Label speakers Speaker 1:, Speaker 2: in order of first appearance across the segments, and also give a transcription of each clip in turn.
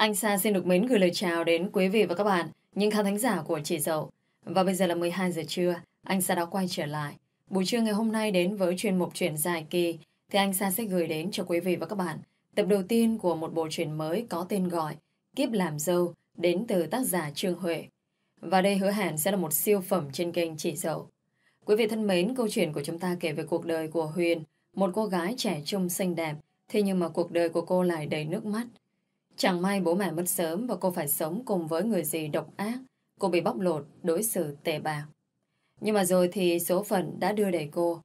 Speaker 1: Anh Sa xin được mến gửi lời chào đến quý vị và các bạn, những khán thính giả của Chị Dậu. Và bây giờ là 12 giờ trưa, anh Sa đã quay trở lại. Buổi trưa ngày hôm nay đến với chuyên mục chuyện dài kỳ, thì anh Sa sẽ gửi đến cho quý vị và các bạn tập đầu tiên của một bộ truyện mới có tên gọi Kiếp làm dâu đến từ tác giả Trương Huệ. Và đây hứa hẹn sẽ là một siêu phẩm trên kênh Chị Dậu. Quý vị thân mến, câu chuyện của chúng ta kể về cuộc đời của Huyền, một cô gái trẻ trung xinh đẹp, thế nhưng mà cuộc đời của cô lại đầy nước mắt. Chẳng may bố mẹ mất sớm và cô phải sống cùng với người gì độc ác. Cô bị bóc lột, đối xử tệ bạc. Nhưng mà rồi thì số phận đã đưa đẩy cô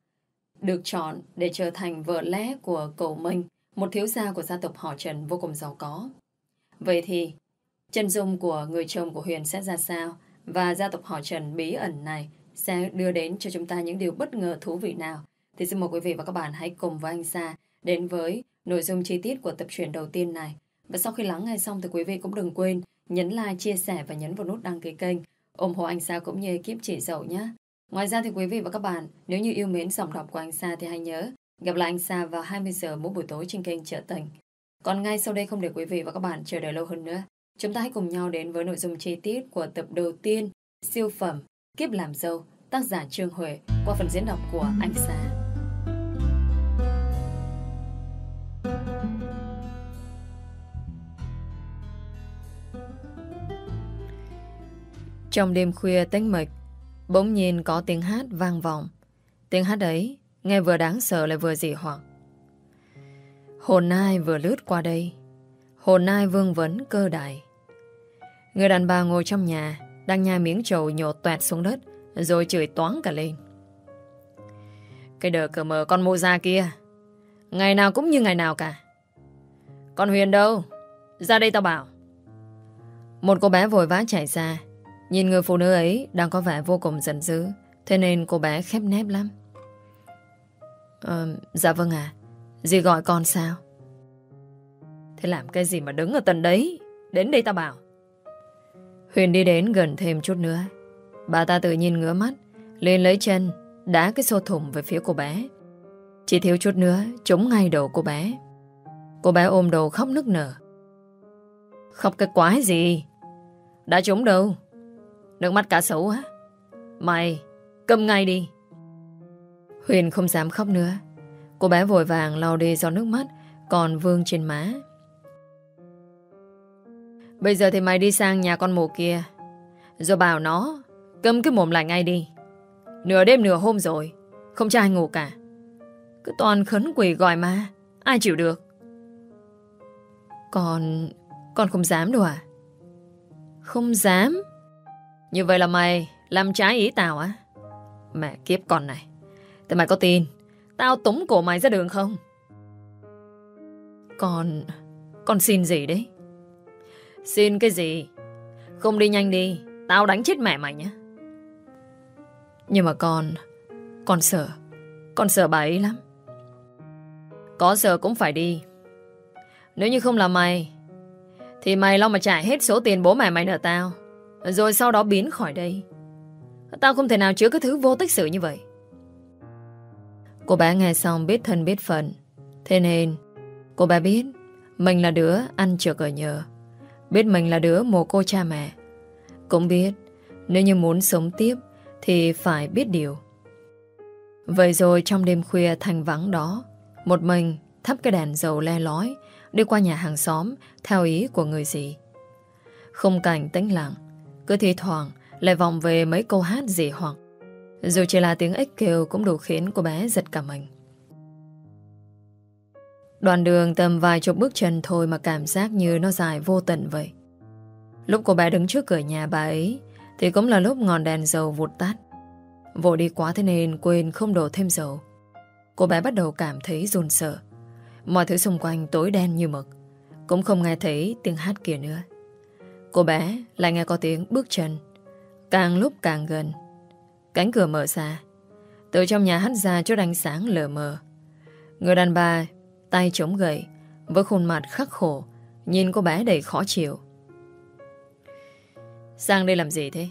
Speaker 1: được chọn để trở thành vợ lẽ của cậu Minh, một thiếu gia của gia tộc họ Trần vô cùng giàu có. Vậy thì, chân dung của người chồng của Huyền sẽ ra sao và gia tộc họ Trần bí ẩn này sẽ đưa đến cho chúng ta những điều bất ngờ thú vị nào? Thì xin mời quý vị và các bạn hãy cùng với anh Sa đến với nội dung chi tiết của tập truyện đầu tiên này. Và sau khi lắng nghe xong thì quý vị cũng đừng quên nhấn like, chia sẻ và nhấn vào nút đăng ký kênh ủng hộ anh Sa cũng như ekip chị dậu nhé. Ngoài ra thì quý vị và các bạn nếu như yêu mến giọng đọc của anh Sa thì hãy nhớ gặp lại anh Sa vào 20 giờ mỗi buổi tối trên kênh Trợ Tình. Còn ngay sau đây không để quý vị và các bạn chờ đợi lâu hơn nữa. Chúng ta hãy cùng nhau đến với nội dung chi tiết của tập đầu tiên siêu phẩm Kiếp làm dâu tác giả Trương Huệ qua phần diễn đọc của anh Sa. Trong đêm khuya tĩnh mịch, bỗng nhiên có tiếng hát vang vọng. Tiếng hát ấy nghe vừa đáng sợ lại vừa dị hoặc. Hồn ai vừa lướt qua đây, hồn ai vương vấn cơ đại. Người đàn bà ngồi trong nhà, đang nhai miếng trầu nhột toẹt xuống đất, rồi chửi toán cả lên. Cái đờ cờ mờ con mô ra kia, ngày nào cũng như ngày nào cả. Con Huyền đâu? Ra đây tao bảo. Một cô bé vội vã chạy ra, Nhìn người phụ nữ ấy đang có vẻ vô cùng giận dữ Thế nên cô bé khép nép lắm. Ờ, dạ vâng à, Dì gọi con sao? Thế làm cái gì mà đứng ở tận đấy? Đến đây ta bảo. Huyền đi đến gần thêm chút nữa. Bà ta tự nhiên ngứa mắt Lên lấy chân Đá cái xô thủng về phía cô bé. Chỉ thiếu chút nữa Trúng ngay đầu cô bé. Cô bé ôm đầu khóc nức nở. Khóc cái quái gì? Đã trúng đâu? Nước mắt cá sấu á. Mày, cầm ngay đi. Huyền không dám khóc nữa. Cô bé vội vàng lau đi do nước mắt Còn vương trên má. Bây giờ thì mày đi sang nhà con mồ kia. Rồi bảo nó, Cầm cái mồm lại ngay đi. Nửa đêm nửa hôm rồi, Không cho ai ngủ cả. Cứ toàn khấn quỷ gọi mà, Ai chịu được? Còn Con không dám đâu à? Không dám như vậy là mày làm trái ý tao á? Mẹ kiếp con này. Thế mày có tin tao túng cổ mày ra đường không? Con... Con xin gì đấy? Xin cái gì? Không đi nhanh đi. Tao đánh chết mẹ mày nhé. Nhưng mà con... Con sợ. Con sợ bà ấy lắm. Có sợ cũng phải đi. Nếu như không là mày, Thì mày lo mà trả hết số tiền bố mẹ mày nợ tao rồi sau đó biến khỏi đây. Tao không thể nào chứa cái thứ vô tích sự như vậy. Cô bé nghe xong biết thân biết phận. Thế nên, Cô bé biết Mình là đứa ăn trực ở nhờ. Biết mình là đứa mồ cô cha mẹ. Cũng biết Nếu như muốn sống tiếp Thì phải biết điều. Vậy rồi trong đêm khuya thành vắng đó, Một mình thắp cái đèn dầu le lói Đi qua nhà hàng xóm Theo ý của người gì Không cảnh tĩnh lặng cứ thi thoảng, lại vòng về mấy câu hát dị hoặc. Dù chỉ là tiếng ếch kêu Cũng đủ khiến cô bé giật cả mình. Đoạn đường tầm vài chục bước chân thôi Mà cảm giác như nó dài vô tận vậy. Lúc cô bé đứng trước cửa nhà bà ấy, Thì cũng là lúc ngọn đèn dầu vụt tắt. Vội đi quá thế nên quên không đổ thêm dầu. Cô bé bắt đầu cảm thấy run sợ. Mọi thứ xung quanh tối đen như mực. Cũng không nghe thấy tiếng hát kia nữa. Cô bé lại nghe có tiếng bước chân. Càng lúc càng gần. Cánh cửa mở ra. Từ trong nhà hắt ra chút ánh sáng lờ mờ. Người đàn bà, Tay chống gậy, Với khuôn mặt khắc khổ, Nhìn cô bé đầy khó chịu. Sang đây làm gì thế?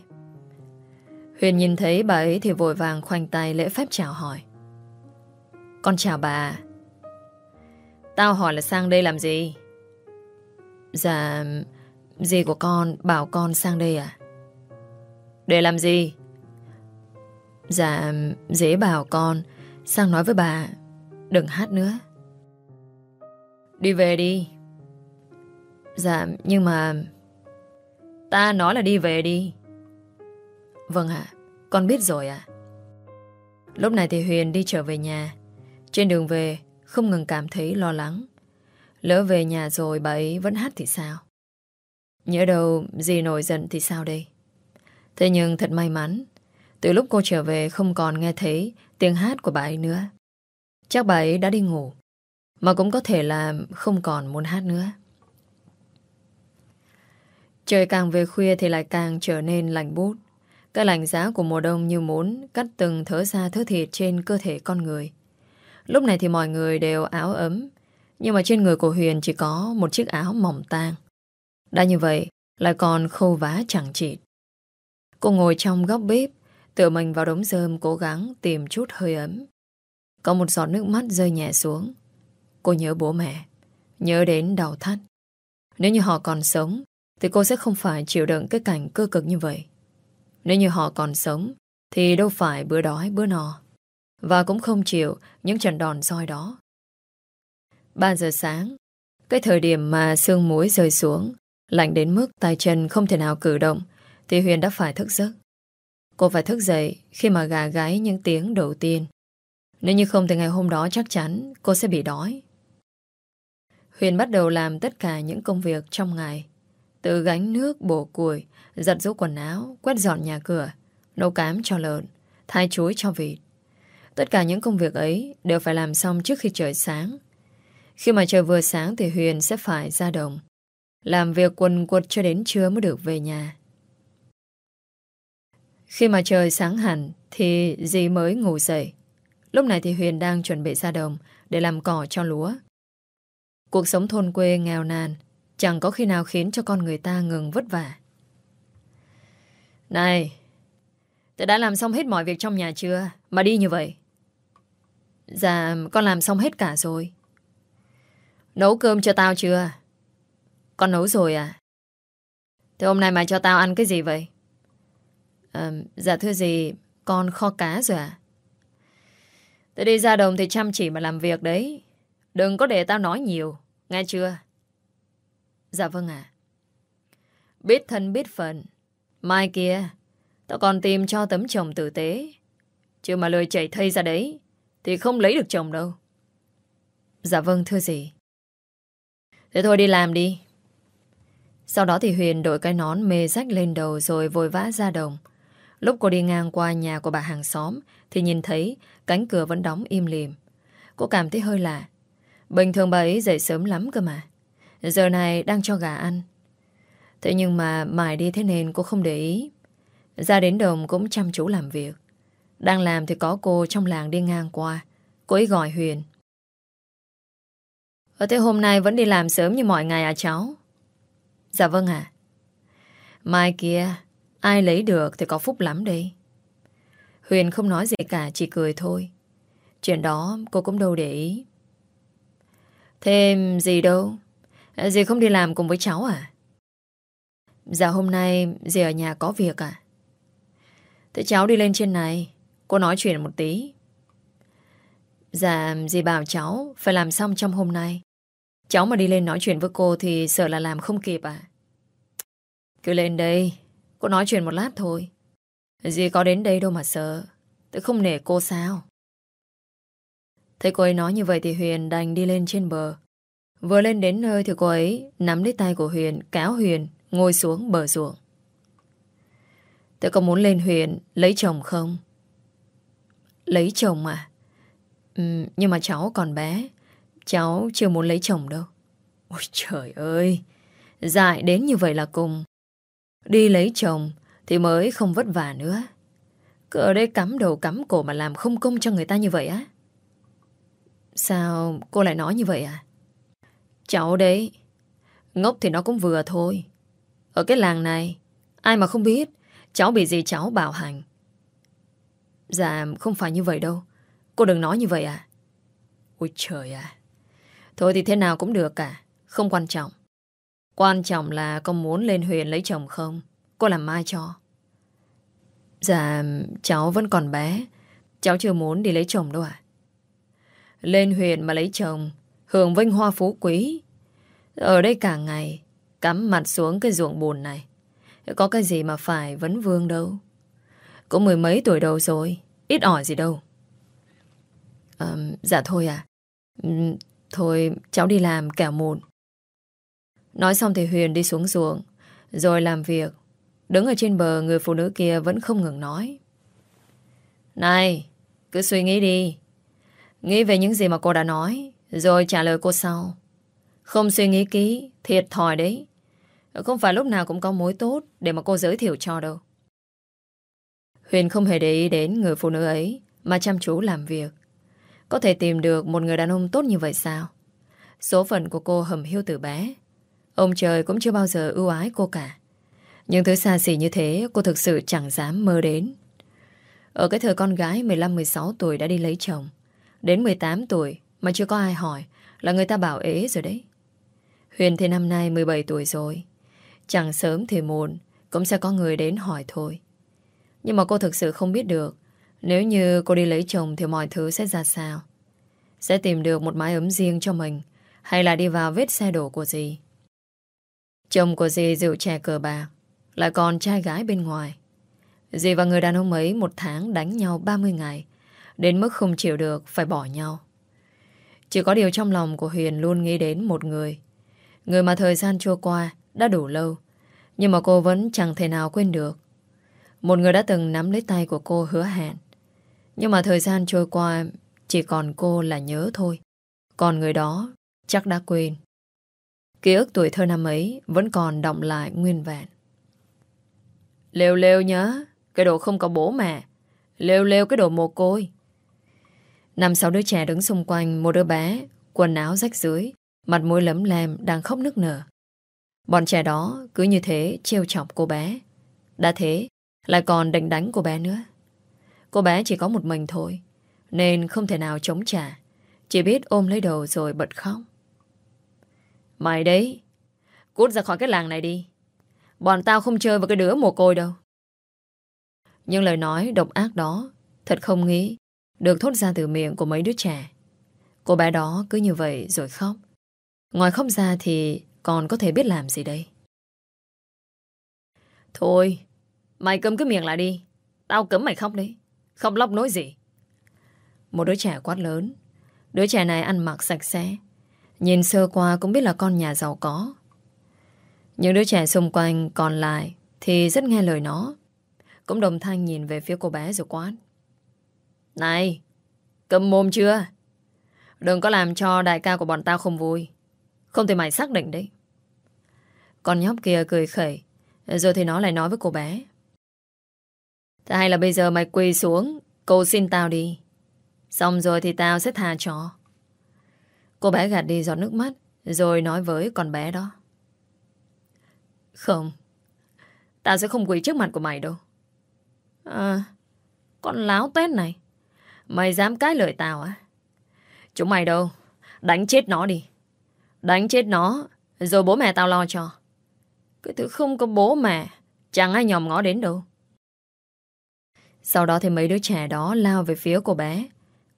Speaker 1: Huyền nhìn thấy bà ấy thì vội vàng khoanh tay lễ phép chào hỏi. Con chào bà. Tao hỏi là sang đây làm gì? Dạ Dì của con bảo con sang đây à? Để làm gì? Dạ, dễ bảo con sang nói với bà đừng hát nữa. Đi về đi. Dạ, nhưng mà... Ta nói là đi về đi. Vâng ạ, con biết rồi ạ. Lúc này thì Huyền đi trở về nhà. Trên đường về, không ngừng cảm thấy lo lắng. Lỡ về nhà rồi bà ấy vẫn hát thì sao? Nhớ đâu gì nổi giận thì sao đây? Thế nhưng thật may mắn, từ lúc cô trở về không còn nghe thấy tiếng hát của bà ấy nữa. Chắc bà ấy đã đi ngủ, mà cũng có thể là không còn muốn hát nữa. Trời càng về khuya thì lại càng trở nên lạnh bút. Cái lạnh giá của mùa đông như muốn cắt từng thớ ra thớ thịt trên cơ thể con người. Lúc này thì mọi người đều áo ấm, nhưng mà trên người của Huyền chỉ có một chiếc áo mỏng tang. Đã như vậy, lại còn khâu vá chẳng chịt. Cô ngồi trong góc bếp, tựa mình vào đống rơm cố gắng tìm chút hơi ấm. Có một giọt nước mắt rơi nhẹ xuống. Cô nhớ bố mẹ, nhớ đến đau thắt. Nếu như họ còn sống, thì cô sẽ không phải chịu đựng cái cảnh cơ cực như vậy. Nếu như họ còn sống, thì đâu phải bữa đói bữa no. Và cũng không chịu những trận đòn roi đó. 3 giờ sáng, cái thời điểm mà sương muối rơi xuống, lạnh đến mức tay chân không thể nào cử động, thì Huyền đã phải thức giấc. Cô phải thức dậy khi mà gà gáy những tiếng đầu tiên. Nếu như không thì ngày hôm đó chắc chắn cô sẽ bị đói. Huyền bắt đầu làm tất cả những công việc trong ngày. Từ gánh nước, bổ củi, giặt rũ quần áo, quét dọn nhà cửa, nấu cám cho lợn, thay chuối cho vịt. Tất cả những công việc ấy đều phải làm xong trước khi trời sáng. Khi mà trời vừa sáng thì Huyền sẽ phải ra đồng. Làm việc quần quật cho đến trưa mới được về nhà. Khi mà trời sáng hẳn thì dì mới ngủ dậy. Lúc này thì Huyền đang chuẩn bị ra đồng để làm cỏ cho lúa. Cuộc sống thôn quê nghèo nàn chẳng có khi nào khiến cho con người ta ngừng vất vả. Này, tôi đã làm xong hết mọi việc trong nhà chưa mà đi như vậy? Dạ, con làm xong hết cả rồi. Nấu cơm cho tao chưa? Con nấu rồi à? Thế hôm nay mày cho tao ăn cái gì vậy? À, dạ thưa gì, con kho cá rồi à? Thế đi ra đồng thì chăm chỉ mà làm việc đấy. Đừng có để tao nói nhiều, nghe chưa? Dạ vâng ạ. Biết thân biết phận. Mai kia, tao còn tìm cho tấm chồng tử tế. Chứ mà lời chảy thây ra đấy, thì không lấy được chồng đâu. Dạ vâng thưa gì. Thế thôi đi làm đi. Sau đó thì Huyền đội cái nón mê rách lên đầu rồi vội vã ra đồng. Lúc cô đi ngang qua nhà của bà hàng xóm thì nhìn thấy cánh cửa vẫn đóng im lìm. Cô cảm thấy hơi lạ. Bình thường bà ấy dậy sớm lắm cơ mà. Giờ này đang cho gà ăn. Thế nhưng mà mải đi thế nên cô không để ý. Ra đến đồng cũng chăm chú làm việc. Đang làm thì có cô trong làng đi ngang qua. Cô ấy gọi Huyền. Ở thế hôm nay vẫn đi làm sớm như mọi ngày à cháu? Dạ vâng ạ. Mai kia, ai lấy được thì có phúc lắm đây. Huyền không nói gì cả, chỉ cười thôi. Chuyện đó cô cũng đâu để ý. Thêm gì đâu. Dì không đi làm cùng với cháu à? Dạ hôm nay dì ở nhà có việc à? Thế cháu đi lên trên này Cô nói chuyện một tí Dạ dì bảo cháu Phải làm xong trong hôm nay Cháu mà đi lên nói chuyện với cô Thì sợ là làm không kịp à Cứ lên đây Cô nói chuyện một lát thôi Dì có đến đây đâu mà sợ Tôi không nể cô sao Thấy cô ấy nói như vậy thì Huyền đành đi lên trên bờ Vừa lên đến nơi thì cô ấy nắm lấy tay của Huyền, kéo Huyền, ngồi xuống bờ ruộng. Tôi có muốn lên Huyền lấy chồng không? Lấy chồng à? Ừ, nhưng mà cháu còn bé. Cháu chưa muốn lấy chồng đâu. Ôi trời ơi! Dại đến như vậy là cùng. Đi lấy chồng thì mới không vất vả nữa. Cứ ở đây cắm đầu cắm cổ mà làm không công cho người ta như vậy á. Sao cô lại nói như vậy à? Cháu đấy, Ngốc thì nó cũng vừa thôi Ở cái làng này, Ai mà không biết Cháu bị gì cháu bảo hành Dạ không phải như vậy đâu Cô đừng nói như vậy à Ôi trời à Thôi thì thế nào cũng được cả Không quan trọng Quan trọng là con muốn lên huyện lấy chồng không? Cô làm mai cho. Dạ, cháu vẫn còn bé. Cháu chưa muốn đi lấy chồng đâu ạ. Lên huyện mà lấy chồng, hưởng vinh hoa phú quý. Ở đây cả ngày, cắm mặt xuống cái ruộng bùn này. Có cái gì mà phải vấn vương đâu. Cũng mười mấy tuổi đầu rồi, ít ỏi gì đâu. À, dạ thôi à. Thôi, cháu đi làm kẻo muộn. Nói xong thì Huyền đi xuống ruộng, rồi làm việc. Đứng ở trên bờ, người phụ nữ kia vẫn không ngừng nói. Này, cứ suy nghĩ đi. Nghĩ về những gì mà cô đã nói, rồi trả lời cô sau. Không suy nghĩ kỹ, thiệt thòi đấy. Không phải lúc nào cũng có mối tốt để mà cô giới thiệu cho đâu. Huyền không hề để ý đến người phụ nữ ấy mà chăm chú làm việc. Có thể tìm được một người đàn ông tốt như vậy sao? Số phận của cô hầm hiu từ bé. Ông trời cũng chưa bao giờ ưu ái cô cả. những thứ xa xỉ như thế, cô thực sự chẳng dám mơ đến. Ở cái thời con gái 15-16 tuổi đã đi lấy chồng. Đến 18 tuổi mà chưa có ai hỏi là người ta bảo ế rồi đấy. Huyền thì năm nay 17 tuổi rồi. Chẳng sớm thì muộn cũng sẽ có người đến hỏi thôi. Nhưng mà cô thực sự không biết được nếu như cô đi lấy chồng thì mọi thứ sẽ ra sao. Sẽ tìm được một mái ấm riêng cho mình, hay là đi vào vết xe đổ của dì. Chồng của dì rượu chè cờ bạc lại còn trai gái bên ngoài. Dì và người đàn ông ấy một tháng đánh nhau 30 ngày, đến mức không chịu được phải bỏ nhau. Chỉ có điều trong lòng của Huyền luôn nghĩ đến một người. Người mà thời gian trôi qua đã đủ lâu, nhưng mà cô vẫn chẳng thể nào quên được. Một người đã từng nắm lấy tay của cô hứa hẹn. Nhưng mà thời gian trôi qua chỉ còn cô là nhớ thôi. Còn người đó chắc đã quên. Ký ức tuổi thơ năm ấy vẫn còn động lại nguyên vẹn. Lêu lêu nhớ, cái đồ không có bố mẹ. Lêu lêu cái đồ mồ côi. Năm sáu đứa trẻ đứng xung quanh một đứa bé, quần áo rách dưới, mặt mũi lấm lem đang khóc nức nở. Bọn trẻ đó cứ như thế trêu chọc cô bé. Đã thế, lại còn đánh đánh cô bé nữa. Cô bé chỉ có một mình thôi, nên không thể nào chống trả. Chỉ biết ôm lấy đầu rồi bật khóc. Mày đấy, cút ra khỏi cái làng này đi. Bọn tao không chơi với cái đứa mồ côi đâu. Nhưng lời nói độc ác đó thật không nghĩ được thốt ra từ miệng của mấy đứa trẻ. Cô bé đó cứ như vậy rồi khóc. Ngoài khóc ra thì còn có thể biết làm gì đây? Thôi, mày cấm cái miệng lại đi. Tao cấm mày khóc đấy. Không lóc nối gì. Một đứa trẻ quát lớn. Đứa trẻ này ăn mặc sạch sẽ. Nhìn sơ qua cũng biết là con nhà giàu có. Những đứa trẻ xung quanh còn lại thì rất nghe lời nó. Cũng đồng thanh nhìn về phía cô bé rồi quát. Này, cầm mồm chưa? Đừng có làm cho đại ca của bọn tao không vui. Không thể mày xác định đấy. Con nhóc kia cười khẩy. Rồi thì nó lại nói với cô bé. Thế hay là bây giờ mày quỳ xuống, cô xin tao đi. Xong rồi thì tao sẽ tha cho. Cô bé gạt đi giọt nước mắt, rồi nói với con bé đó. Không, tao sẽ không quỳ trước mặt của mày đâu. À, con láo tét này. Mày dám cái lời tao á? Chúng mày đâu, đánh chết nó đi. Đánh chết nó, rồi bố mẹ tao lo cho. Cái thứ không có bố mẹ, chẳng ai nhòm ngó đến đâu. Sau đó thì mấy đứa trẻ đó lao về phía cô bé.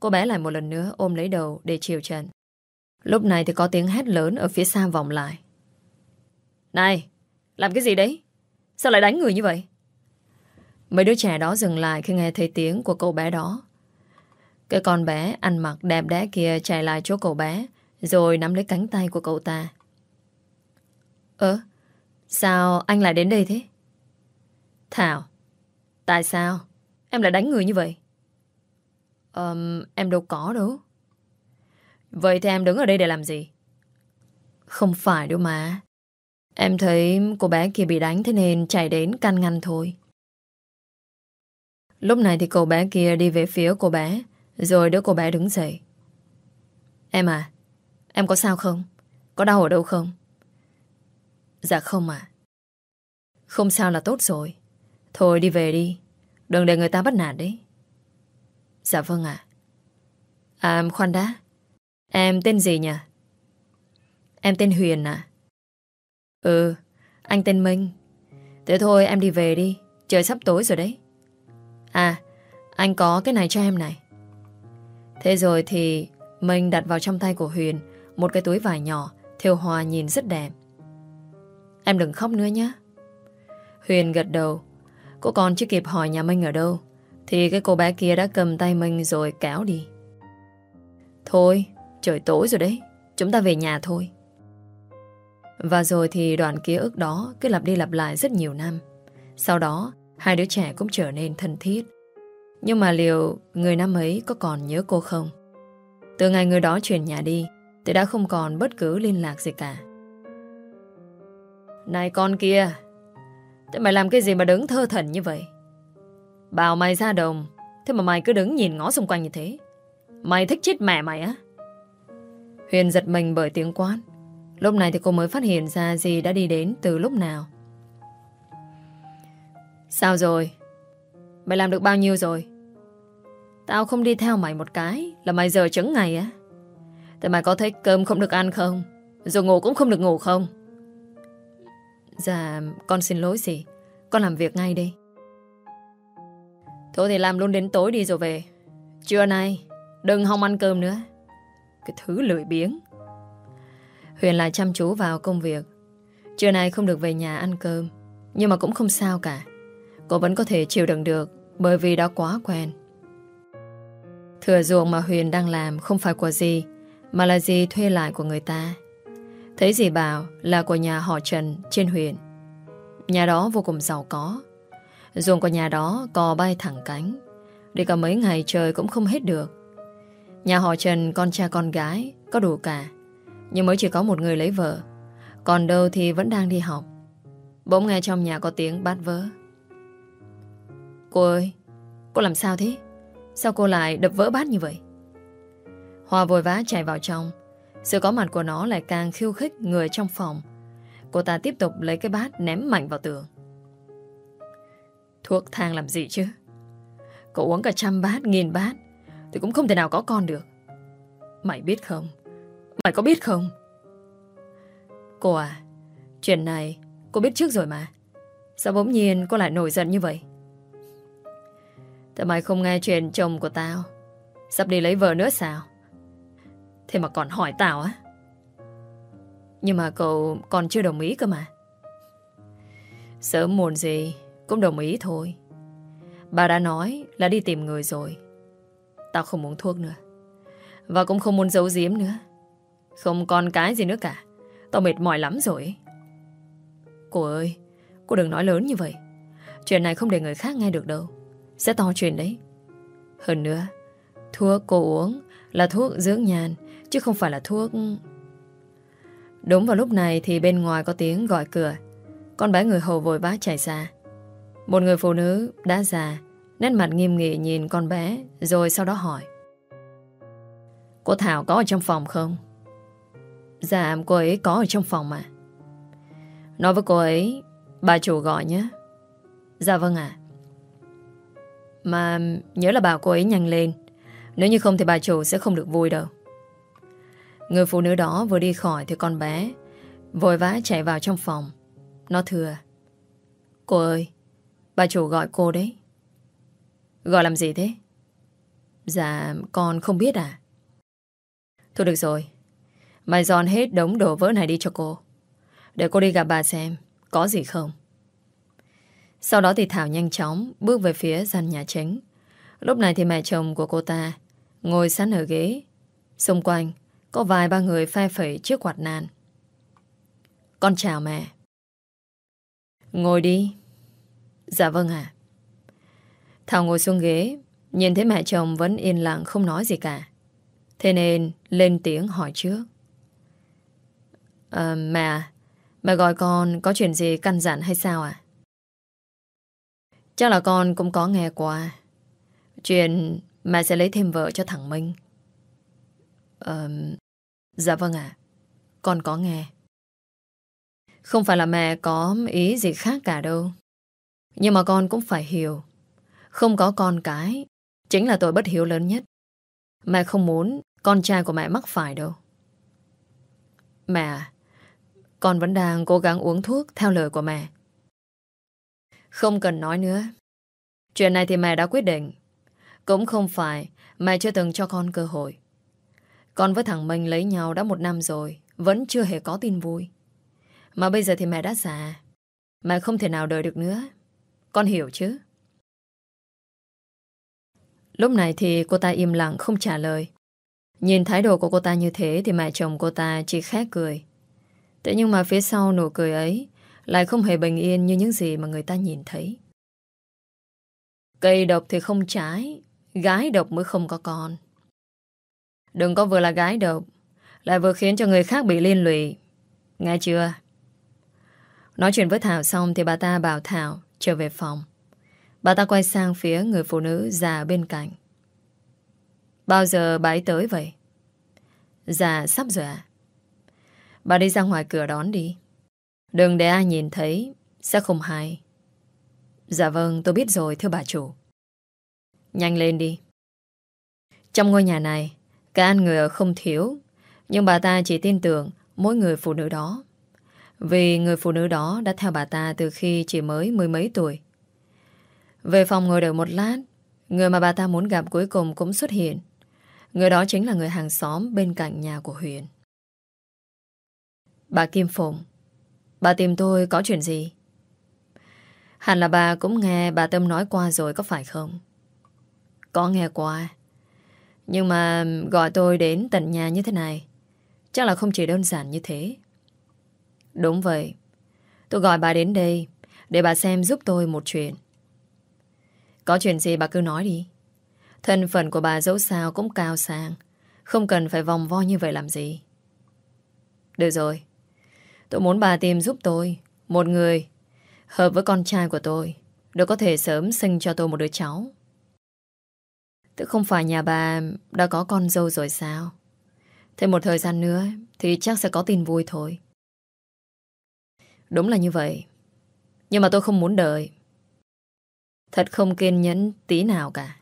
Speaker 1: Cô bé lại một lần nữa ôm lấy đầu để chiều trận. Lúc này thì có tiếng hét lớn ở phía xa vọng lại. Này, làm cái gì đấy? Sao lại đánh người như vậy? Mấy đứa trẻ đó dừng lại khi nghe thấy tiếng của cậu bé đó. Cái con bé ăn mặc đẹp đẽ kia chạy lại chỗ cậu bé rồi nắm lấy cánh tay của cậu ta. Ơ, sao anh lại đến đây thế? Thảo, tại sao? Em lại đánh người như vậy? Um, em đâu có đâu. Vậy thì em đứng ở đây để làm gì? Không phải đâu mà. Em thấy cô bé kia bị đánh thế nên chạy đến can ngăn thôi. Lúc này thì cậu bé kia đi về phía cô bé Rồi đứa cô bé đứng dậy Em à Em có sao không? Có đau ở đâu không? Dạ không à Không sao là tốt rồi Thôi đi về đi Đừng để người ta bắt nạt đấy Dạ vâng ạ à. à khoan đã Em tên gì nhỉ? Em tên Huyền à Ừ, anh tên Minh. Thế thôi em đi về đi, trời sắp tối rồi đấy. À, anh có cái này cho em này. Thế rồi thì Minh đặt vào trong tay của Huyền một cái túi vải nhỏ, thêu hoa nhìn rất đẹp. Em đừng khóc nữa nhé. Huyền gật đầu. Cô còn chưa kịp hỏi nhà Minh ở đâu, thì cái cô bé kia đã cầm tay Minh rồi kéo đi. Thôi, trời tối rồi đấy, chúng ta về nhà thôi. Và rồi thì đoạn ký ức đó cứ lặp đi lặp lại rất nhiều năm. Sau đó, hai đứa trẻ cũng trở nên thân thiết. Nhưng mà liệu người năm ấy có còn nhớ cô không? Từ ngày người đó chuyển nhà đi, thì đã không còn bất cứ liên lạc gì cả. Này con kia, thế mày làm cái gì mà đứng thơ thần như vậy? Bảo mày ra đồng, thế mà mày cứ đứng nhìn ngó xung quanh như thế. Mày thích chết mẹ mày á? Huyền giật mình bởi tiếng quát. Lúc này thì cô mới phát hiện ra gì đã đi đến từ lúc nào. Sao rồi? Mày làm được bao nhiêu rồi? Tao không đi theo mày một cái Là mày giờ trứng ngày á Thế mày có thấy cơm không được ăn không Rồi ngủ cũng không được ngủ không Dạ con xin lỗi gì Con làm việc ngay đi Thôi thì làm luôn đến tối đi rồi về. Trưa nay, Đừng hòng ăn cơm nữa. Cái thứ lười biếng. Huyền lại chăm chú vào công việc. Trưa nay không được về nhà ăn cơm, Nhưng mà cũng không sao cả. Cô vẫn có thể chịu đựng được Bởi vì đã quá quen. Thừa ruộng mà Huyền đang làm Không phải của gì Mà là gì thuê lại của người ta. Thấy dì bảo là của nhà họ Trần trên huyện. Nhà đó vô cùng giàu có. Ruộng của nhà đó cò bay thẳng cánh. Đi cả mấy ngày trời cũng không hết được. Nhà họ Trần con cha con gái, Có đủ cả. Nhưng mới chỉ có một người lấy vợ. Còn đâu thì vẫn đang đi học. Bỗng nghe trong nhà có tiếng bát vỡ. Cô ơi, Cô làm sao thế? Sao cô lại đập vỡ bát như vậy? Hoa vội vã chạy vào trong. Sự có mặt của nó lại càng khiêu khích người trong phòng. Cô ta tiếp tục lấy cái bát ném mạnh vào tường. Thuốc thang làm gì chứ? Cậu uống cả trăm bát, nghìn bát Thì cũng không thể nào có con được. Mày biết không? Mày có biết không? Cô à Chuyện này cô biết trước rồi mà. Sao bỗng nhiên cô lại nổi giận như vậy? Tại mày không nghe chuyện chồng của tao. Sắp đi lấy vợ nữa sao? Thế mà còn hỏi tao á. Nhưng mà cậu còn chưa đồng ý cơ mà. Sớm muộn gì Cũng đồng ý thôi. Bà đã nói là đi tìm người rồi. Tao không uống thuốc nữa. Và cũng không muốn giấu giếm nữa. Không còn cái gì nữa cả. Tao mệt mỏi lắm rồi. Cô ơi, Cô đừng nói lớn như vậy. Chuyện này không để người khác nghe được đâu. Sẽ to chuyện đấy. Hơn nữa, Thuốc cô uống là thuốc dưỡng nhàn Chứ không phải là thuốc. Đúng vào lúc này thì bên ngoài có tiếng gọi cửa. Con bé người hầu vội vã chạy ra. Một người phụ nữ đã già, Nét mặt nghiêm nghị nhìn con bé, Rồi sau đó hỏi. Cô Thảo có ở trong phòng không? Dạ cô ấy có ở trong phòng mà Nói với cô ấy, Bà chủ gọi nhé. Dạ vâng ạ. Mà nhớ là bảo cô ấy nhanh lên. Nếu như không thì bà chủ sẽ không được vui đâu. Người phụ nữ đó vừa đi khỏi Thì con bé Vội vã chạy vào trong phòng. Nó thưa Cô ơi, Bà chủ gọi cô đấy. Gọi làm gì thế? Dạ con không biết à. Thôi được rồi, Mày dọn hết đống đồ vỡ này đi cho cô. Để cô đi gặp bà xem Có gì không. Sau đó thì Thảo nhanh chóng Bước về phía gian nhà chính. Lúc này thì mẹ chồng của cô ta Ngồi sẵn ở ghế, Xung quanh có vài ba người phe phẩy chiếc quạt nan Con chào mẹ. Ngồi đi. Dạ vâng ạ. Thảo ngồi xuống ghế Nhìn thấy mẹ chồng vẫn yên lặng không nói gì cả. Thế nên lên tiếng hỏi trước. À, Mẹ Mẹ gọi con có chuyện gì căn dặn hay sao à Chắc là con cũng có nghe qua. Chuyện mẹ sẽ lấy thêm vợ cho thằng Minh. À, Dạ vâng ạ Con có nghe Không phải là mẹ có ý gì khác cả đâu Nhưng mà con cũng phải hiểu Không có con cái, Chính là tội bất hiếu lớn nhất Mẹ không muốn con trai của mẹ mắc phải đâu Mẹ à, Con vẫn đang cố gắng uống thuốc theo lời của mẹ. Không cần nói nữa. Chuyện này thì mẹ đã quyết định. Cũng không phải mẹ chưa từng cho con cơ hội. Con với thằng Minh lấy nhau đã một năm rồi, vẫn chưa hề có tin vui. Mà bây giờ thì mẹ đã già. Mẹ không thể nào đợi được nữa. Con hiểu chứ? Lúc này thì cô ta im lặng không trả lời. Nhìn thái độ của cô ta như thế thì mẹ chồng cô ta chỉ khét cười. Thế nhưng mà phía sau nụ cười ấy lại không hề bình yên như những gì mà người ta nhìn thấy. Cây độc thì không trái, gái độc mới không có con. Đừng có vừa là gái độc, lại vừa khiến cho người khác bị liên lụy. Nghe chưa? Nói chuyện với Thảo xong thì bà ta bảo Thảo trở về phòng. Bà ta quay sang phía người phụ nữ già bên cạnh. Bao giờ bà ấy tới vậy? già sắp rồi à? Bà đi ra ngoài cửa đón đi. Đừng để ai nhìn thấy, sẽ không hay. Dạ vâng, tôi biết rồi thưa bà chủ. Nhanh lên đi. Trong ngôi nhà này, cả ăn người ở không thiếu, nhưng bà ta chỉ tin tưởng mỗi người phụ nữ đó. Vì người phụ nữ đó đã theo bà ta từ khi chỉ mới mười mấy tuổi. Về phòng ngồi đợi một lát, người mà bà ta muốn gặp cuối cùng cũng xuất hiện. Người đó chính là người hàng xóm bên cạnh nhà của Huyền. Bà Kim Phụng, bà tìm tôi có chuyện gì? Hẳn là bà cũng nghe bà Tâm nói qua rồi có phải không? Có nghe qua. Nhưng mà gọi tôi đến tận nhà như thế này, Chắc là không chỉ đơn giản như thế. Đúng vậy. Tôi gọi bà đến đây Để bà xem giúp tôi một chuyện. Có chuyện gì bà cứ nói đi. Thân phận của bà dẫu sao cũng cao sang, Không cần phải vòng vo như vậy làm gì. Được rồi. Tôi muốn bà tìm giúp tôi, Một người Hợp với con trai của tôi, Để có thể sớm sinh cho tôi một đứa cháu. Tức không phải nhà bà đã có con dâu rồi sao? Thêm một thời gian nữa thì chắc sẽ có tin vui thôi. Đúng là như vậy. Nhưng mà tôi không muốn đợi. Thật không kiên nhẫn tí nào cả.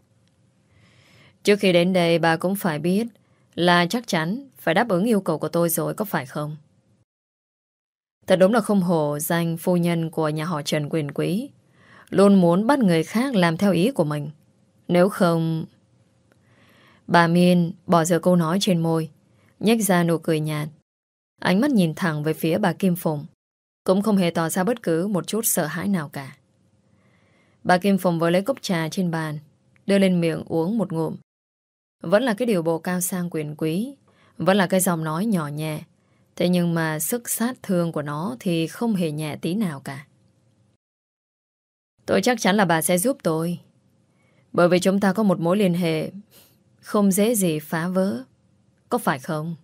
Speaker 1: Trước khi đến đây, bà cũng phải biết là chắc chắn phải đáp ứng yêu cầu của tôi rồi, có phải không? Thật đúng là không hổ danh phu nhân của nhà họ Trần Quyền Quý. Luôn muốn bắt người khác làm theo ý của mình. Nếu không... Bà Miên bỏ giờ câu nói trên môi, nhếch ra nụ cười nhạt. Ánh mắt nhìn thẳng về phía bà Kim phùng cũng không hề tỏ ra bất cứ một chút sợ hãi nào cả. Bà Kim phùng vừa lấy cốc trà trên bàn, đưa lên miệng uống một ngụm. Vẫn là cái điều bộ cao sang quyền quý, vẫn là cái giọng nói nhỏ nhẹ. Thế nhưng mà sức sát thương của nó thì không hề nhẹ tí nào cả. Tôi chắc chắn là bà sẽ giúp tôi. Bởi vì chúng ta có một mối liên hệ không dễ gì phá vỡ. Có phải không?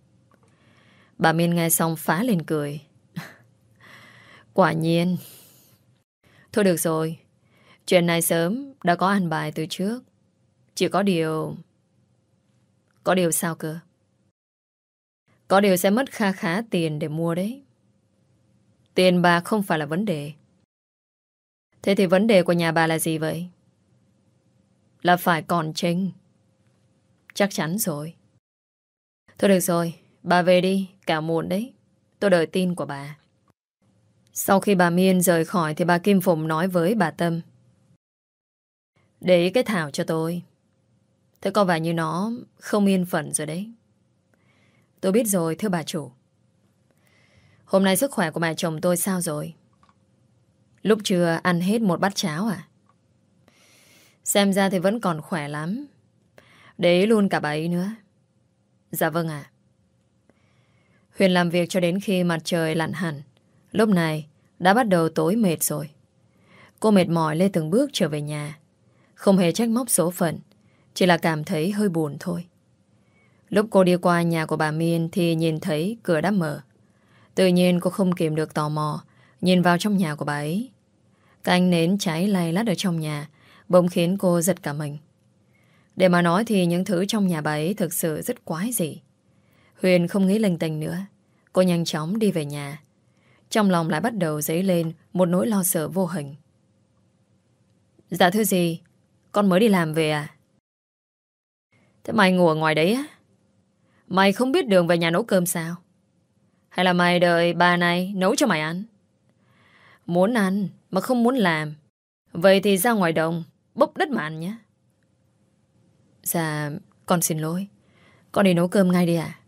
Speaker 1: Bà Miên nghe xong phá lên cười. Quả nhiên. Thôi được rồi. Chuyện này sớm đã có ăn bài từ trước. Chỉ có điều Có điều sao cơ? Có điều sẽ mất kha khá tiền để mua đấy. Tiền bà không phải là vấn đề. Thế thì vấn đề của nhà bà là gì vậy? Là phải còn tranh Chắc chắn rồi. Thôi được rồi, bà về đi, cả muộn đấy. Tôi đợi tin của bà. Sau khi bà Miên rời khỏi thì bà Kim Phụng nói với bà Tâm. Để cái thảo cho tôi. Thế có vẻ như nó không yên phận rồi đấy. Tôi biết rồi, thưa bà chủ. Hôm nay sức khỏe của mẹ chồng tôi sao rồi? Lúc trưa ăn hết một bát cháo à? Xem ra thì vẫn còn khỏe lắm. Để luôn cả bà ấy nữa. Dạ vâng ạ. Huyền làm việc cho đến khi mặt trời lặn hẳn. Lúc này, Đã bắt đầu tối mệt rồi. Cô mệt mỏi lê từng bước trở về nhà. Không hề trách móc số phận, Chỉ là cảm thấy hơi buồn thôi. Lúc cô đi qua nhà của bà Miên Thì nhìn thấy cửa đã mở. Tự nhiên cô không kìm được tò mò, Nhìn vào trong nhà của bà ấy. Cánh nến cháy lay lắt ở trong nhà, Bỗng khiến cô giật cả mình để mà nói thì những thứ trong nhà bà ấy thực sự rất quái dị. Huyền không nghĩ linh tinh nữa. Cô nhanh chóng đi về nhà. Trong lòng lại bắt đầu dấy lên một nỗi lo sợ vô hình. Dạ thưa gì? Con mới đi làm về à? Thế mày ngủ ở ngoài đấy á? Mày không biết đường về nhà nấu cơm sao? Hay là mày đợi bà này nấu cho mày ăn? Muốn ăn mà không muốn làm. Vậy thì ra ngoài đồng, bốc đất mà ăn nhé. Dạ, con xin lỗi. Con đi nấu cơm ngay đi ạ.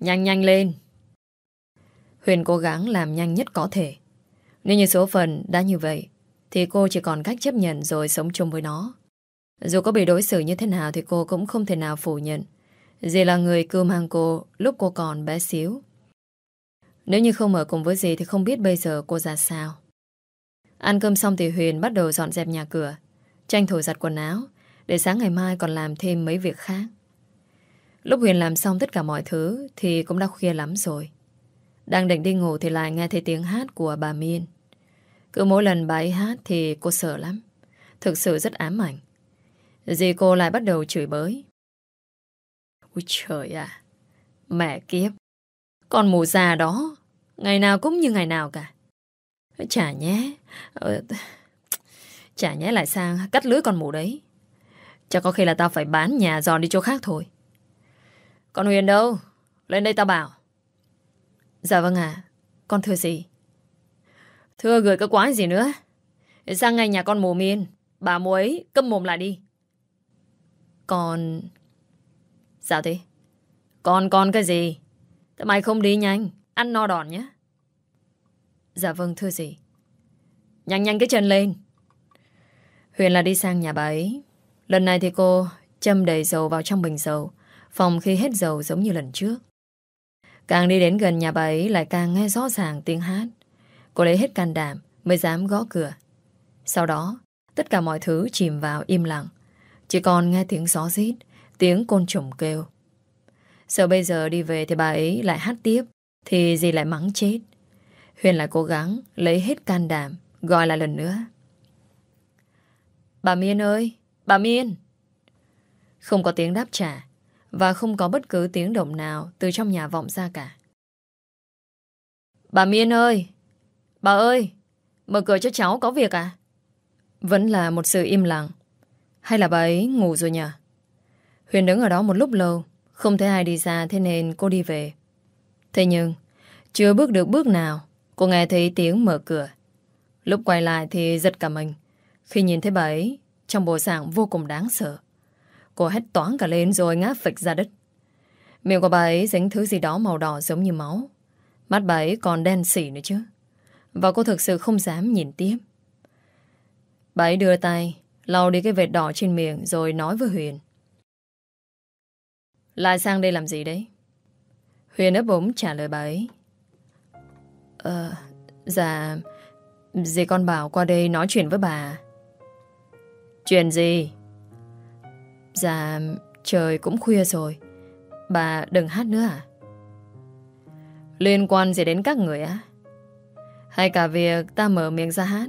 Speaker 1: Nhanh nhanh lên. Huyền cố gắng làm nhanh nhất có thể. Nếu như số phận đã như vậy, thì cô chỉ còn cách chấp nhận rồi sống chung với nó. Dù có bị đối xử như thế nào thì cô cũng không thể nào phủ nhận. Dì là người cưu mang cô lúc cô còn bé xíu. Nếu như không ở cùng với dì thì không biết bây giờ cô ra sao. Ăn cơm xong thì Huyền bắt đầu dọn dẹp nhà cửa, tranh thủ giặt quần áo, để sáng ngày mai còn làm thêm mấy việc khác. Lúc Huyền làm xong tất cả mọi thứ thì cũng đã khuya lắm rồi. Đang định đi ngủ thì lại nghe thấy tiếng hát của bà Miên. Cứ mỗi lần bà ấy hát thì cô sợ lắm. Thực sự rất ám ảnh. Dì cô lại bắt đầu chửi bới. Ôi trời à! Mẹ kiếp! Con mù già đó, ngày nào cũng như ngày nào cả. Chả nhé. Ờ, chả nhé lại sang cắt lưới con mù đấy. Chắc có khi là tao phải bán nhà dọn đi chỗ khác thôi. Con Huyền đâu? Lên đây tao bảo. Dạ vâng ạ. Con thưa gì? Thưa gửi cái quái gì nữa? Sang ngay nhà con mù miên. Bà muối ấy, câm mồm lại đi. Con... Sao dạ thế? Con con cái gì? Thế mày không đi nhanh. Ăn no đòn nhé. Dạ vâng thưa gì. Nhanh nhanh cái chân lên. Huyền là đi sang nhà bà ấy. Lần này thì cô châm đầy dầu vào trong bình dầu. Phòng khi hết dầu giống như lần trước. Càng đi đến gần nhà bà ấy lại càng nghe rõ ràng tiếng hát. Cô lấy hết can đảm mới dám gõ cửa. Sau đó, tất cả mọi thứ chìm vào im lặng. Chỉ còn nghe tiếng gió rít, tiếng côn trùng kêu. Sợ bây giờ đi về thì bà ấy lại hát tiếp, thì gì lại mắng chết. Huyền lại cố gắng lấy hết can đảm, gọi lại lần nữa. Bà Miên ơi, bà Miên! Không có tiếng đáp trả, và không có bất cứ tiếng động nào từ trong nhà vọng ra cả. Bà Miên ơi! Bà ơi! Mở cửa cho cháu có việc à? Vẫn là một sự im lặng. Hay là bà ấy ngủ rồi nhỉ? Huyền đứng ở đó một lúc lâu, không thấy ai đi ra thế nên cô đi về. Thế nhưng, chưa bước được bước nào, cô nghe thấy tiếng mở cửa. Lúc quay lại thì giật cả mình, khi nhìn thấy bà ấy trong bộ dạng vô cùng đáng sợ. Cô hét toán cả lên rồi ngáp phịch ra đất. Miệng của bà ấy dính thứ gì đó màu đỏ giống như máu. Mắt bà ấy còn đen xỉ nữa chứ. Và cô thực sự không dám nhìn tiếp. Bà ấy đưa tay, lau đi cái vệt đỏ trên miệng rồi nói với Huyền. Lại sang đây làm gì đấy? Huyền ấp ống trả lời bà ấy. Ờ, dạ, dì con bảo qua đây nói chuyện với bà. Chuyện gì? Dạ, trời cũng khuya rồi. Bà đừng hát nữa à? Liên quan gì đến các người á? Hay cả việc ta mở miệng ra hát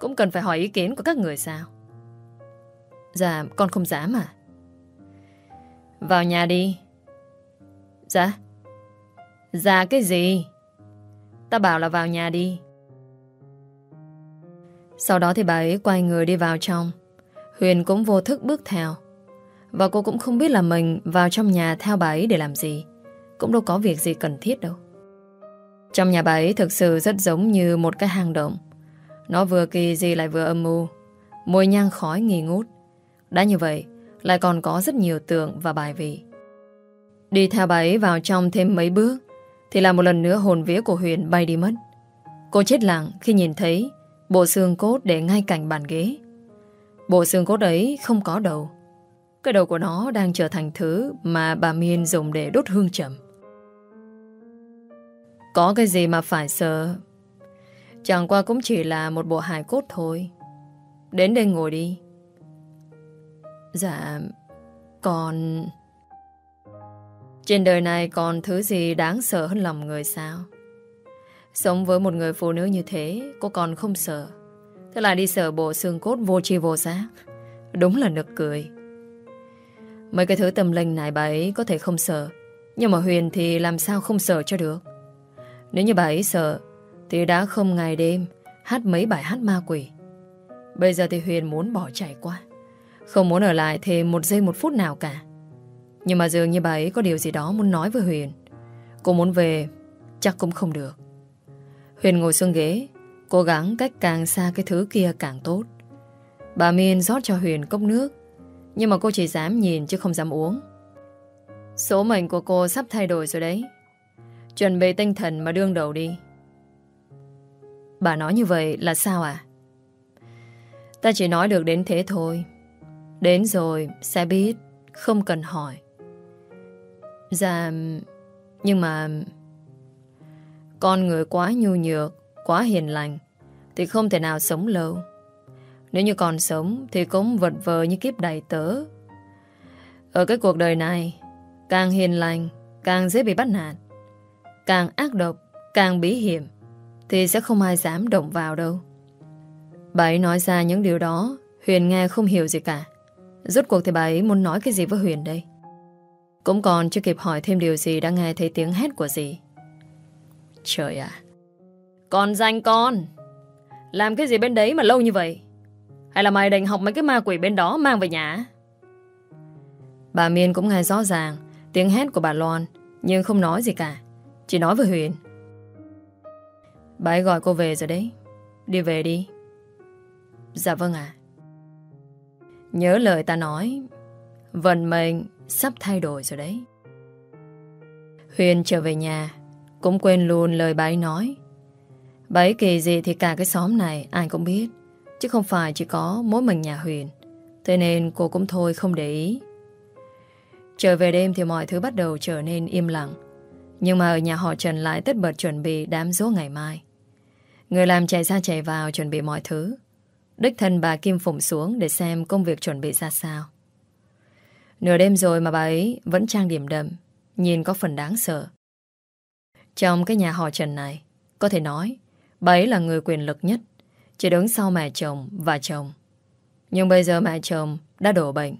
Speaker 1: Cũng cần phải hỏi ý kiến của các người sao Dạ con không dám à Vào nhà đi Dạ Dạ cái gì Ta bảo là vào nhà đi Sau đó thì bà ấy quay người đi vào trong Huyền cũng vô thức bước theo. Và cô cũng không biết là mình vào trong nhà theo bà ấy để làm gì. Cũng đâu có việc gì cần thiết đâu. Trong nhà bà ấy thực sự rất giống như một cái hang động. Nó vừa kỳ gì lại vừa âm mưu Mùi nhang khói nghi ngút. Đã như vậy, Lại còn có rất nhiều tượng và bài vị. Đi theo bà ấy vào trong thêm mấy bước, Thì là một lần nữa hồn vía của Huyền bay đi mất. Cô chết lặng khi nhìn thấy Bộ xương cốt để ngay cạnh bàn ghế. Bộ xương cốt ấy không có đầu. Cái đầu của nó đang trở thành thứ Mà bà Miên dùng để đốt hương trầm. Có cái gì mà phải sợ? Chẳng qua cũng chỉ là một bộ hài cốt thôi. Đến đây ngồi đi. Dạ Còn Trên đời này còn thứ gì đáng sợ hơn lòng người sao? Sống với một người phụ nữ như thế, Cô còn không sợ. Thế là đi sợ bộ xương cốt vô chi vô giác. Đúng là nực cười. Mấy cái thứ tâm linh này bà ấy có thể không sợ Nhưng mà Huyền thì làm sao không sợ cho được. Nếu như bà ấy sợ Thì đã không ngày đêm Hát mấy bài hát ma quỷ. Bây giờ thì Huyền muốn bỏ chạy qua Không muốn ở lại thêm một giây một phút nào cả. Nhưng mà dường như bà ấy có điều gì đó muốn nói với Huyền. Cô muốn về chắc cũng không được. Huyền ngồi xuống ghế, cố gắng cách càng xa cái thứ kia càng tốt. Bà Miên rót cho Huyền cốc nước, nhưng mà cô chỉ dám nhìn chứ không dám uống. Số mệnh của cô sắp thay đổi rồi đấy. Chuẩn bị tinh thần mà đương đầu đi. Bà nói như vậy là sao à? Ta chỉ nói được đến thế thôi. Đến rồi sẽ biết, không cần hỏi. Dạ, nhưng mà... Con người quá nhu nhược, quá hiền lành, thì không thể nào sống lâu. Nếu như còn sống thì cũng vật vờ như kiếp đầy tớ. Ở cái cuộc đời này, càng hiền lành, càng dễ bị bắt nạt. Càng ác độc, càng bí hiểm, thì sẽ không ai dám động vào đâu. Bà ấy nói ra những điều đó, Huyền nghe không hiểu gì cả. Rốt cuộc thì bà ấy muốn nói cái gì với Huyền đây? Cũng còn chưa kịp hỏi thêm điều gì đã nghe thấy tiếng hét của gì. Trời ạ! Con danh con! Làm cái gì bên đấy mà lâu như vậy? Hay là mày định học mấy cái ma quỷ bên đó mang về nhà? Bà Miên cũng nghe rõ ràng tiếng hét của bà Loan, nhưng không nói gì cả. Chỉ nói với Huyền. Bà ấy gọi cô về rồi đấy. Đi về đi. Dạ vâng ạ. Nhớ lời ta nói, Vận mệnh sắp thay đổi rồi đấy Huyền trở về nhà, Cũng quên luôn lời bà ấy nói Bấy kỳ gì thì cả cái xóm này Ai cũng biết. Chứ không phải chỉ có mỗi mình nhà Huyền. Thế nên cô cũng thôi không để ý. Trở về đêm thì mọi thứ bắt đầu trở nên im lặng. Nhưng mà ở nhà họ Trần lại tất bật chuẩn bị đám dỗ ngày mai. Người làm chạy ra chạy vào chuẩn bị mọi thứ. Đích thân bà Kim Phụng xuống để xem công việc chuẩn bị ra sao. Nửa đêm rồi mà bà ấy vẫn trang điểm đậm, nhìn có phần đáng sợ. Trong cái nhà họ Trần này, có thể nói, bà ấy là người quyền lực nhất, chỉ đứng sau mẹ chồng và chồng. Nhưng bây giờ mẹ chồng đã đổ bệnh,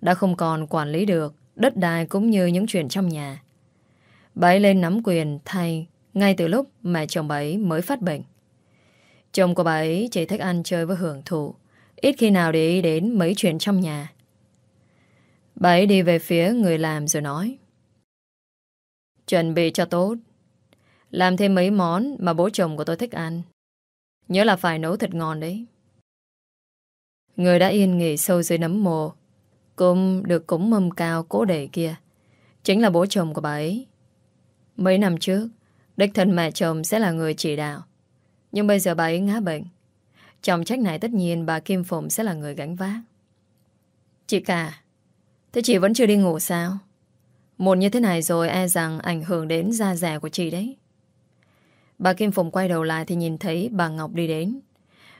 Speaker 1: đã không còn quản lý được đất đai cũng như những chuyện trong nhà. Bà ấy lên nắm quyền thay ngay từ lúc mẹ chồng bà ấy mới phát bệnh. Chồng của bà ấy chỉ thích ăn chơi với hưởng thụ Ít khi nào để ý đến mấy chuyện trong nhà Bà ấy đi về phía người làm rồi nói Chuẩn bị cho tốt làm thêm mấy món mà bố chồng của tôi thích ăn. Nhớ là phải nấu thịt ngon đấy. Người đã yên nghỉ sâu dưới nấm mồ. Cũng được cúng mâm cao cố đẩy kia. Chính là bố chồng của bà ấy. Mấy năm trước, Đích thân mẹ chồng sẽ là người chỉ đạo. Nhưng bây giờ bà ấy ngã bệnh. Trọng trách này tất nhiên bà Kim Phụng sẽ là người gánh vác. Chị cả, Thế chị vẫn chưa đi ngủ sao? Một như thế này rồi e rằng ảnh hưởng đến da dẻ của chị đấy. Bà Kim Phụng quay đầu lại thì nhìn thấy bà Ngọc đi đến.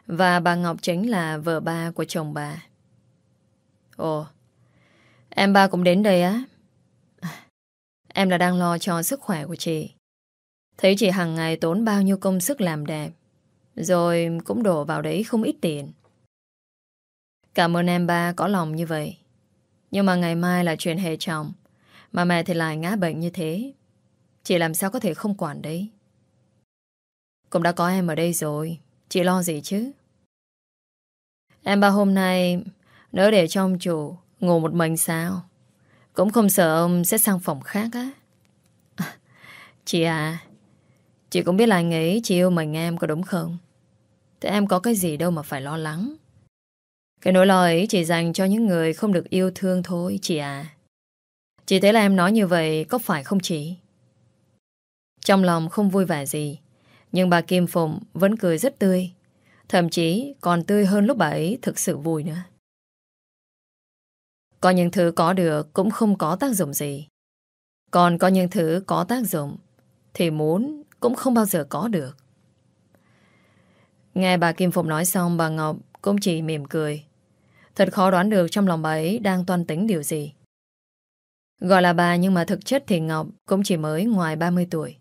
Speaker 1: Và bà Ngọc chính là vợ ba của chồng bà. Ồ, Em ba cũng đến đây á. Em là đang lo cho sức khỏe của chị. Thấy chị hàng ngày tốn bao nhiêu công sức làm đẹp, rồi cũng đổ vào đấy không ít tiền. Cảm ơn em ba có lòng như vậy. Nhưng mà ngày mai là chuyện hệ trọng, Mà mẹ thì lại ngã bệnh như thế. Chị làm sao có thể không quản đấy? Cũng đã có em ở đây rồi. Chị lo gì chứ? Em ba hôm nay Nỡ để trong chủ Ngủ một mình sao? Cũng không sợ ông sẽ sang phòng khác á. Chị à Chị cũng biết là anh ấy Chị yêu mình em có đúng không? Thế em có cái gì đâu mà phải lo lắng. Cái nỗi lo ấy chỉ dành cho những người không được yêu thương thôi, chị à. Chị thấy là em nói như vậy có phải không chị? Trong lòng không vui vẻ gì. Nhưng bà Kim Phụng vẫn cười rất tươi Thậm chí còn tươi hơn lúc bà ấy thực sự vui nữa Có những thứ có được cũng không có tác dụng gì Còn có những thứ có tác dụng Thì muốn cũng không bao giờ có được Nghe bà Kim Phụng nói xong, bà Ngọc cũng chỉ mỉm cười. Thật khó đoán được trong lòng bà ấy đang toan tính điều gì. Gọi là bà nhưng mà thực chất thì Ngọc cũng chỉ mới ngoài 30 tuổi.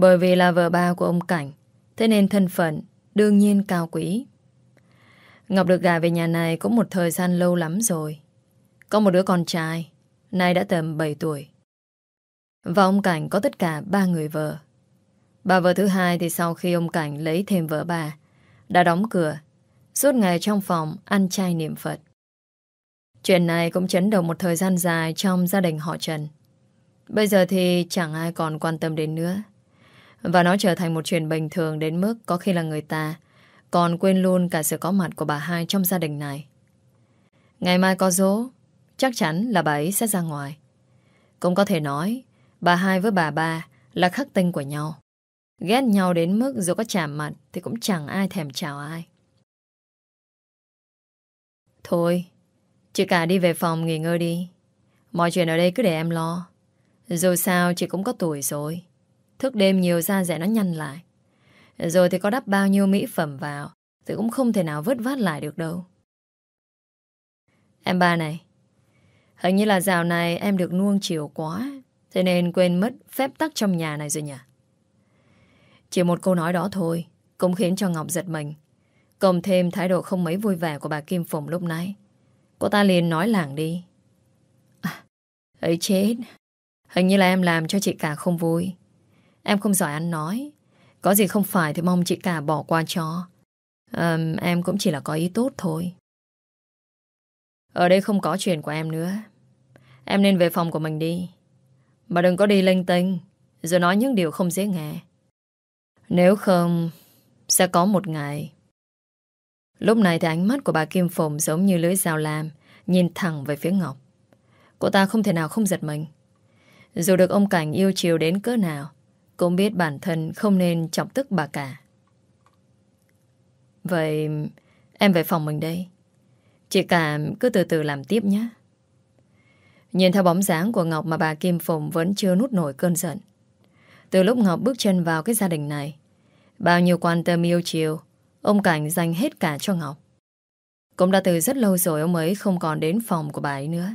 Speaker 1: Bởi vì là vợ ba của ông Cảnh, thế nên thân phận đương nhiên cao quý. Ngọc được gả về nhà này cũng một thời gian lâu lắm rồi. Có một đứa con trai, nay đã tầm 7 tuổi. Và ông Cảnh có tất cả ba người vợ. Bà vợ thứ hai thì sau khi ông Cảnh lấy thêm vợ bà, đã đóng cửa, suốt ngày trong phòng ăn chay niệm Phật. Chuyện này cũng chấn động một thời gian dài trong gia đình họ Trần. Bây giờ thì chẳng ai còn quan tâm đến nữa. Và nó trở thành một chuyện bình thường đến mức có khi là người ta còn quên luôn cả sự có mặt của bà hai trong gia đình này. Ngày mai có dỗ, chắc chắn là bà ấy sẽ ra ngoài. Cũng có thể nói, bà hai với bà ba là khắc tinh của nhau. Ghét nhau đến mức dù có chạm mặt thì cũng chẳng ai thèm chào ai. Thôi, chị cả đi về phòng nghỉ ngơi đi. Mọi chuyện ở đây cứ để em lo. Dù sao chị cũng có tuổi rồi. Thức đêm nhiều da rẻ nó nhăn lại. Rồi thì có đắp bao nhiêu mỹ phẩm vào thì cũng không thể nào vớt vát lại được đâu. Em ba này, hình như là dạo này em được nuông chiều quá, thế nên quên mất phép tắc trong nhà này rồi nhỉ? Chỉ một câu nói đó thôi, cũng khiến cho Ngọc giật mình. Cộng thêm thái độ không mấy vui vẻ của bà Kim Phụng lúc nãy. Cô ta liền nói lảng đi. À, ấy chết, hình như là em làm cho chị cả không vui. Em không giỏi ăn nói. Có gì không phải thì mong chị cả bỏ qua cho. À, em cũng chỉ là có ý tốt thôi. Ở đây không có chuyện của em nữa. Em nên về phòng của mình đi. Mà đừng có đi linh tinh Rồi nói những điều không dễ nghe Nếu không Sẽ có một ngày Lúc này thì ánh mắt của bà Kim Phùng Giống như lưới dao lam Nhìn thẳng về phía Ngọc Cô ta không thể nào không giật mình Dù được ông Cảnh yêu chiều đến cỡ nào cũng biết bản thân không nên chọc tức bà cả Vậy Em về phòng mình đây Chị cả cứ từ từ làm tiếp nhé Nhìn theo bóng dáng của Ngọc mà bà Kim Phùng vẫn chưa nút nổi cơn giận. Từ lúc Ngọc bước chân vào cái gia đình này, bao nhiêu quan tâm yêu chiều, ông Cảnh dành hết cả cho Ngọc. Cũng đã từ rất lâu rồi ông ấy không còn đến phòng của bà ấy nữa.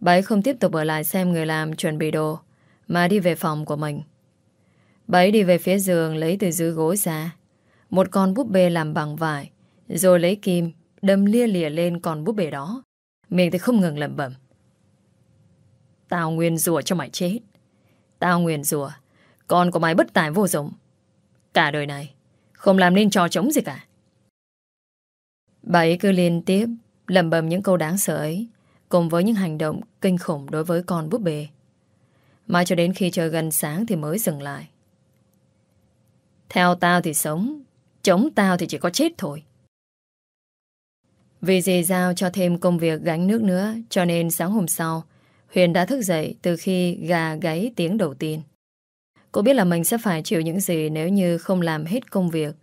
Speaker 1: Bà ấy không tiếp tục ở lại xem người làm chuẩn bị đồ, mà đi về phòng của mình. Bảy đi về phía giường lấy từ dưới gối ra, một con búp bê làm bằng vải, rồi lấy kim đâm lia lìa lên con búp bê đó. Miệng thì không ngừng lẩm bẩm. Tao nguyên rùa cho mày chết. Tao nguyên rùa. Con của mày bất tài vô dụng. Cả đời này, không làm nên trò chống gì cả. Bà ấy cứ liên tiếp lầm bầm những câu đáng sợ ấy cùng với những hành động kinh khủng đối với con búp bê. Mà cho đến khi trời gần sáng thì mới dừng lại. Theo tao thì sống, chống tao thì chỉ có chết thôi. Vì dì giao cho thêm công việc gánh nước nữa cho nên sáng hôm sau Huyền đã thức dậy từ khi gà gáy tiếng đầu tiên. Cô biết là mình sẽ phải chịu những gì nếu như không làm hết công việc.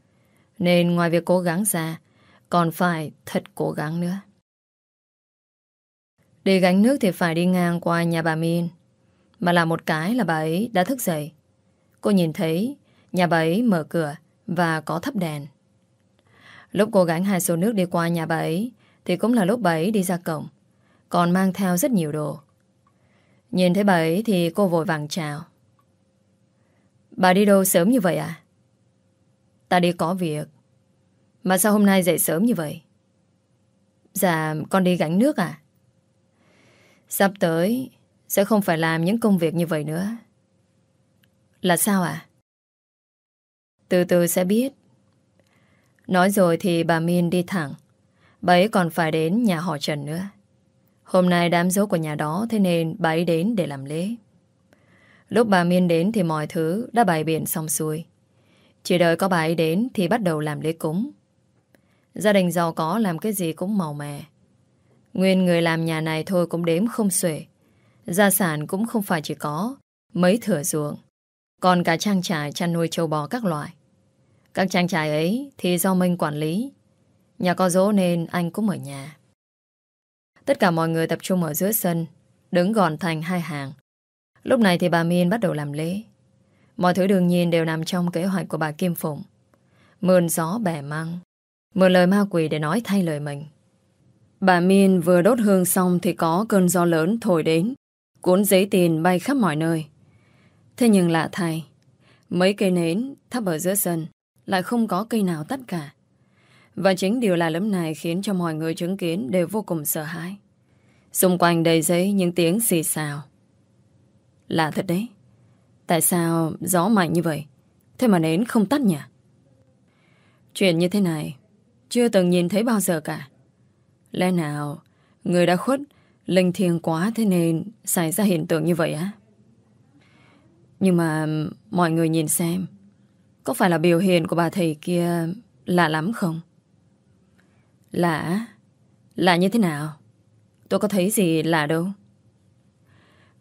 Speaker 1: Nên ngoài việc cố gắng ra, còn phải thật cố gắng nữa. Đi gánh nước thì phải đi ngang qua nhà bà Min. Mà là một cái là bà ấy đã thức dậy. Cô nhìn thấy nhà bà ấy mở cửa và có thắp đèn. Lúc cô gánh hai xô nước đi qua nhà bà ấy thì cũng là lúc bà ấy đi ra cổng. Còn mang theo rất nhiều đồ. Nhìn thấy bà ấy thì cô vội vàng chào. Bà đi đâu sớm như vậy à? Ta đi có việc. Mà sao hôm nay dậy sớm như vậy? Dạ, con đi gánh nước à? Sắp tới, sẽ không phải làm những công việc như vậy nữa. Là sao à? Từ từ sẽ biết. Nói rồi thì bà Min đi thẳng. Bà ấy còn phải đến nhà họ Trần nữa. Hôm nay đám dấu của nhà đó, Thế nên bà ấy đến để làm lễ Lúc bà Miên đến thì mọi thứ Đã bày biện xong xuôi Chỉ đợi có bà ấy đến thì bắt đầu làm lễ cúng Gia đình giàu có Làm cái gì cũng màu mè Nguyên người làm nhà này thôi cũng đếm không xuể Gia sản cũng không phải chỉ có Mấy thửa ruộng, Còn cả trang trại chăn nuôi châu bò các loại. Các trang trại ấy Thì do Minh quản lý, Nhà có dỗ nên anh cũng ở nhà. Tất cả mọi người tập trung ở giữa sân, Đứng gọn thành hai hàng. Lúc này thì bà Miên bắt đầu làm lễ. Mọi thứ đương nhiên đều nằm trong kế hoạch của bà Kim Phụng. Mượn gió bẻ măng, Mượn lời ma quỷ để nói thay lời mình. Bà Miên vừa đốt hương xong Thì có cơn gió lớn thổi đến. Cuốn giấy tiền bay khắp mọi nơi Thế nhưng lạ thay, Mấy cây nến thắp ở giữa sân Lại không có cây nào tắt cả và chính điều lạ lẫm này khiến cho mọi người chứng kiến đều vô cùng sợ hãi. Xung quanh đầy giấy những tiếng xì xào. Lạ thật đấy. Tại sao gió mạnh như vậy? Thế mà nến không tắt nhỉ? Chuyện như thế này chưa từng nhìn thấy bao giờ cả. Lẽ nào người đã khuất linh thiêng quá thế nên xảy ra hiện tượng như vậy á? Nhưng mà mọi người nhìn xem, Có phải là biểu hiện của bà thầy kia Lạ lắm không? Lạ? Lạ như thế nào? Tôi có thấy gì lạ đâu.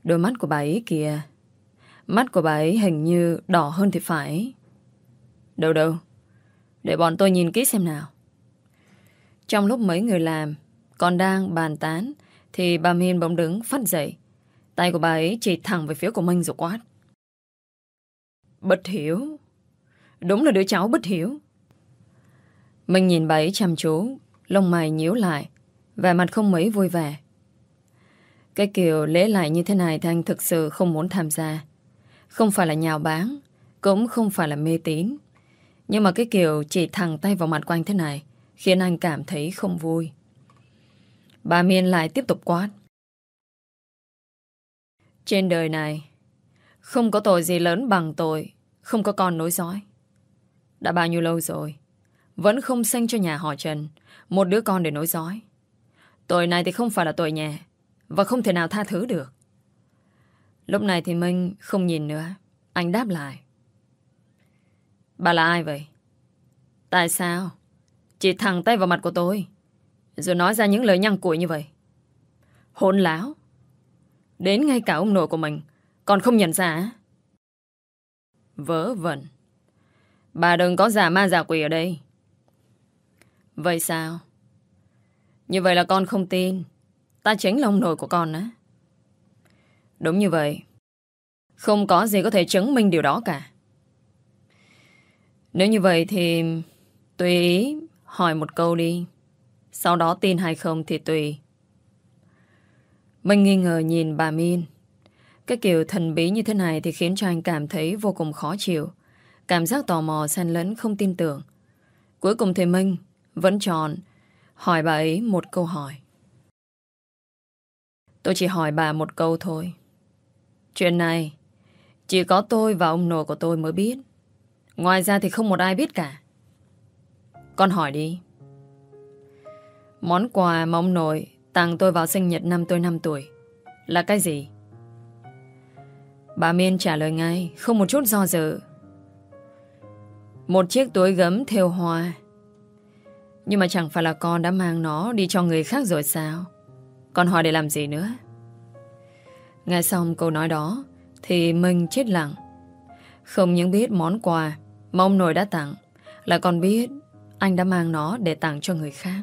Speaker 1: Đôi mắt của bà ấy kìa. Mắt của bà ấy hình như đỏ hơn thì phải. Đâu đâu, Để bọn tôi nhìn kỹ xem nào. Trong lúc mấy người làm, Còn đang bàn tán thì bà Miên bỗng đứng, phát dậy. Tay của bà ấy chỉ thẳng về phía của Minh rồi quát. Bất hiểu. Đúng là đứa cháu bất hiểu. Minh nhìn bà ấy chăm chú, Lông mày nhíu lại, Vẻ mặt không mấy vui vẻ. Cái kiểu lễ lại như thế này Thì anh thực sự không muốn tham gia. Không phải là nhào bán Cũng không phải là mê tín. Nhưng mà cái kiểu chỉ thẳng tay vào mặt của anh thế này, Khiến anh cảm thấy không vui. Bà Miên lại tiếp tục quát. Trên đời này, Không có tội gì lớn bằng tội, Không có con nối dõi. Đã bao nhiêu lâu rồi, Vẫn không sinh cho nhà họ Trần, Một đứa con để nối dõi. Tội này thì không phải là tội nhẹ, Và không thể nào tha thứ được. Lúc này thì Minh không nhìn nữa, Anh đáp lại. Bà là ai vậy? Tại sao? chị thẳng tay vào mặt của tôi. Rồi nói ra những lời nhăng cuội như vậy. Hôn láo. Đến ngay cả ông nội của mình, Còn không nhận ra Vớ vẩn. Bà đừng có giả ma giả quỷ ở đây. Vậy sao? Như vậy là con không tin. Ta chính là ông nội của con á. Đúng như vậy. Không có gì có thể chứng minh điều đó cả. Nếu như vậy thì Tùy ý Hỏi một câu đi. Sau đó tin hay không thì tùy. Mình nghi ngờ nhìn bà Min. Cái kiểu thần bí như thế này Thì khiến cho anh cảm thấy vô cùng khó chịu. Cảm giác tò mò xen lẫn không tin tưởng. Cuối cùng thì Minh Vẫn tròn, Hỏi bà ấy một câu hỏi. Tôi chỉ hỏi bà một câu thôi. Chuyện này Chỉ có tôi và ông nội của tôi mới biết. Ngoài ra thì không một ai biết cả. Con hỏi đi. Món quà mà ông nội Tặng tôi vào sinh nhật năm tôi 5 tuổi, Là cái gì? Bà Miên trả lời ngay, Không một chút do dự Một chiếc túi gấm theo hoa nhưng mà chẳng phải là con đã mang nó đi cho người khác rồi sao? Con hỏi để làm gì nữa? Nghe xong câu nói đó, thì mình chết lặng. Không những biết món quà mà ông nội đã tặng là còn biết anh đã mang nó để tặng cho người khác.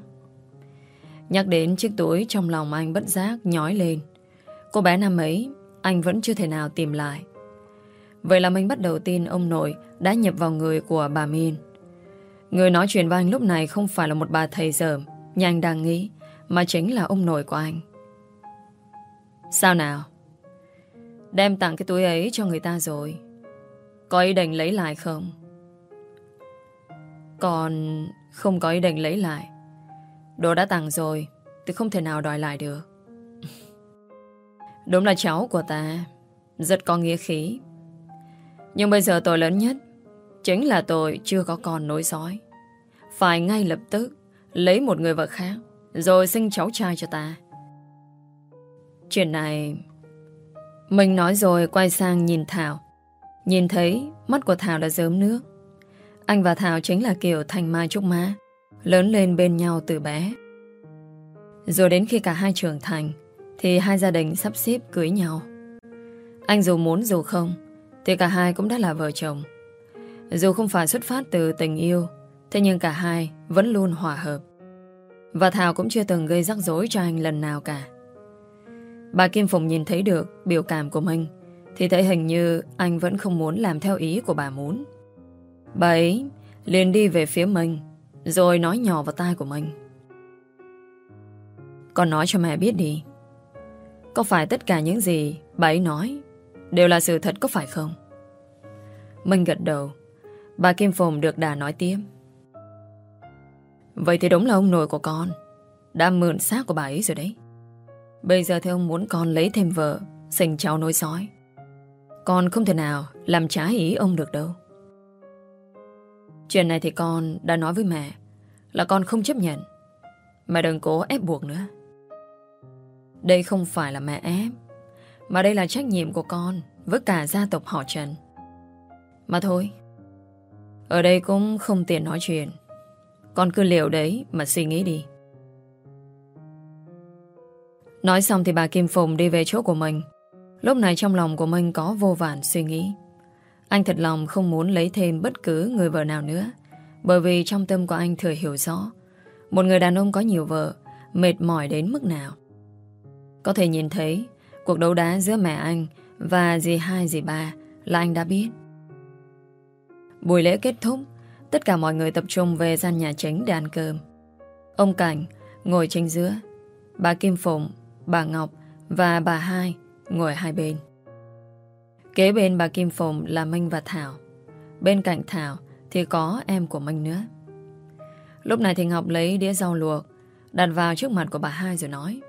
Speaker 1: Nhắc đến chiếc túi trong lòng anh bất giác nhói lên. Cô bé năm ấy anh vẫn chưa thể nào tìm lại. Vậy là mình bắt đầu tin ông nội đã nhập vào người của bà Min. Người nói chuyện với anh lúc này không phải là một bà thầy dởm như anh đang nghĩ, mà chính là ông nội của anh. Sao nào? Đem tặng cái túi ấy cho người ta rồi. Có ý định lấy lại không? Còn không có ý định lấy lại. Đồ đã tặng rồi, thì không thể nào đòi lại được. Đúng là cháu của ta, rất có nghĩa khí. Nhưng bây giờ tội lớn nhất Chính là tội chưa có con nối dõi. Phải ngay lập tức Lấy một người vợ khác Rồi sinh cháu trai cho ta. Chuyện này Mình nói rồi quay sang nhìn Thảo. Nhìn thấy Mắt của Thảo đã dớm nước. Anh và Thảo chính là kiểu thành mai trúc má Lớn lên bên nhau từ bé. Rồi đến khi cả hai trưởng thành, Thì hai gia đình sắp xếp cưới nhau. Anh dù muốn dù không, Thì cả hai cũng đã là vợ chồng. Dù không phải xuất phát từ tình yêu, Thế nhưng cả hai vẫn luôn hòa hợp. Và Thảo cũng chưa từng gây rắc rối cho anh lần nào cả. Bà Kim Phụng nhìn thấy được biểu cảm của mình, Thì thấy hình như anh vẫn không muốn làm theo ý của bà muốn. Bà ấy liền đi về phía mình rồi nói nhỏ vào tai của mình. Con nói cho mẹ biết đi. Có phải tất cả những gì bà ấy nói Đều là sự thật có phải không? Mình gật đầu. Bà Kim Phùng được đà nói tiếp. Vậy thì đúng là ông nội của con Đã mượn xác của bà ấy rồi đấy. Bây giờ thì ông muốn con lấy thêm vợ, Sinh cháu nối sói. Con không thể nào làm trái ý ông được đâu. Chuyện này thì con đã nói với mẹ Là con không chấp nhận Mẹ đừng cố ép buộc nữa Đây không phải là mẹ ép Mà đây là trách nhiệm của con với cả gia tộc họ Trần. Mà thôi, ở đây cũng không tiện nói chuyện. Con cứ liệu đấy mà suy nghĩ đi. Nói xong thì bà Kim Phùng đi về chỗ của mình. Lúc này trong lòng của mình có vô vàn suy nghĩ. Anh thật lòng không muốn lấy thêm bất cứ người vợ nào nữa. Bởi vì trong tâm của anh thừa hiểu rõ một người đàn ông có nhiều vợ mệt mỏi đến mức nào. Có thể nhìn thấy cuộc đấu đá giữa mẹ anh và dì hai dì ba là anh đã biết. Buổi lễ kết thúc, tất cả mọi người tập trung về gian nhà chính để ăn cơm. Ông Cảnh ngồi chính giữa, bà Kim Phụng, bà Ngọc và bà Hai ngồi hai bên. Kế bên bà Kim Phùng là Minh và Thảo. Bên cạnh Thảo thì có em của Minh nữa. Lúc này thì Ngọc lấy đĩa rau luộc đặt vào trước mặt của bà hai rồi nói.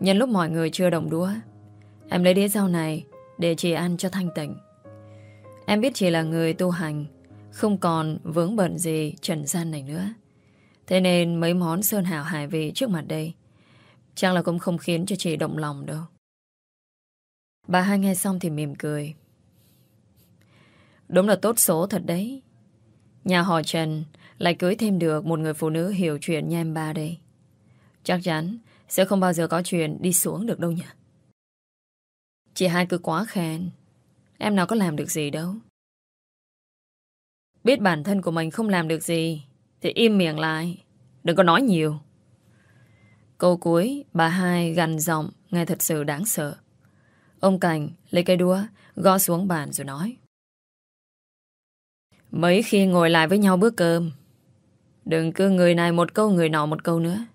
Speaker 1: Nhân lúc mọi người chưa đồng đũa, em lấy đĩa rau này để chị ăn cho thanh tịnh. Em biết chị là người tu hành, không còn vướng bận gì trần gian này nữa. Thế nên mấy món sơn hào hải vị trước mặt đây chắc là cũng không khiến cho chị động lòng đâu. Bà hai nghe xong thì mỉm cười. Đúng là tốt số thật đấy. Nhà họ Trần lại cưới thêm được một người phụ nữ hiểu chuyện như em ba đây. Chắc chắn sẽ không bao giờ có chuyện đi xuống được đâu nhỉ. Chị hai cứ quá khen. Em nào có làm được gì đâu. Biết bản thân của mình không làm được gì thì im miệng lại. Đừng có nói nhiều. Câu cuối, bà hai gằn giọng nghe thật sự đáng sợ. Ông Cảnh lấy cây đũa, gõ xuống bàn rồi nói. Mấy khi ngồi lại với nhau bữa cơm, Đừng cứ người này một câu, người nọ một câu nữa.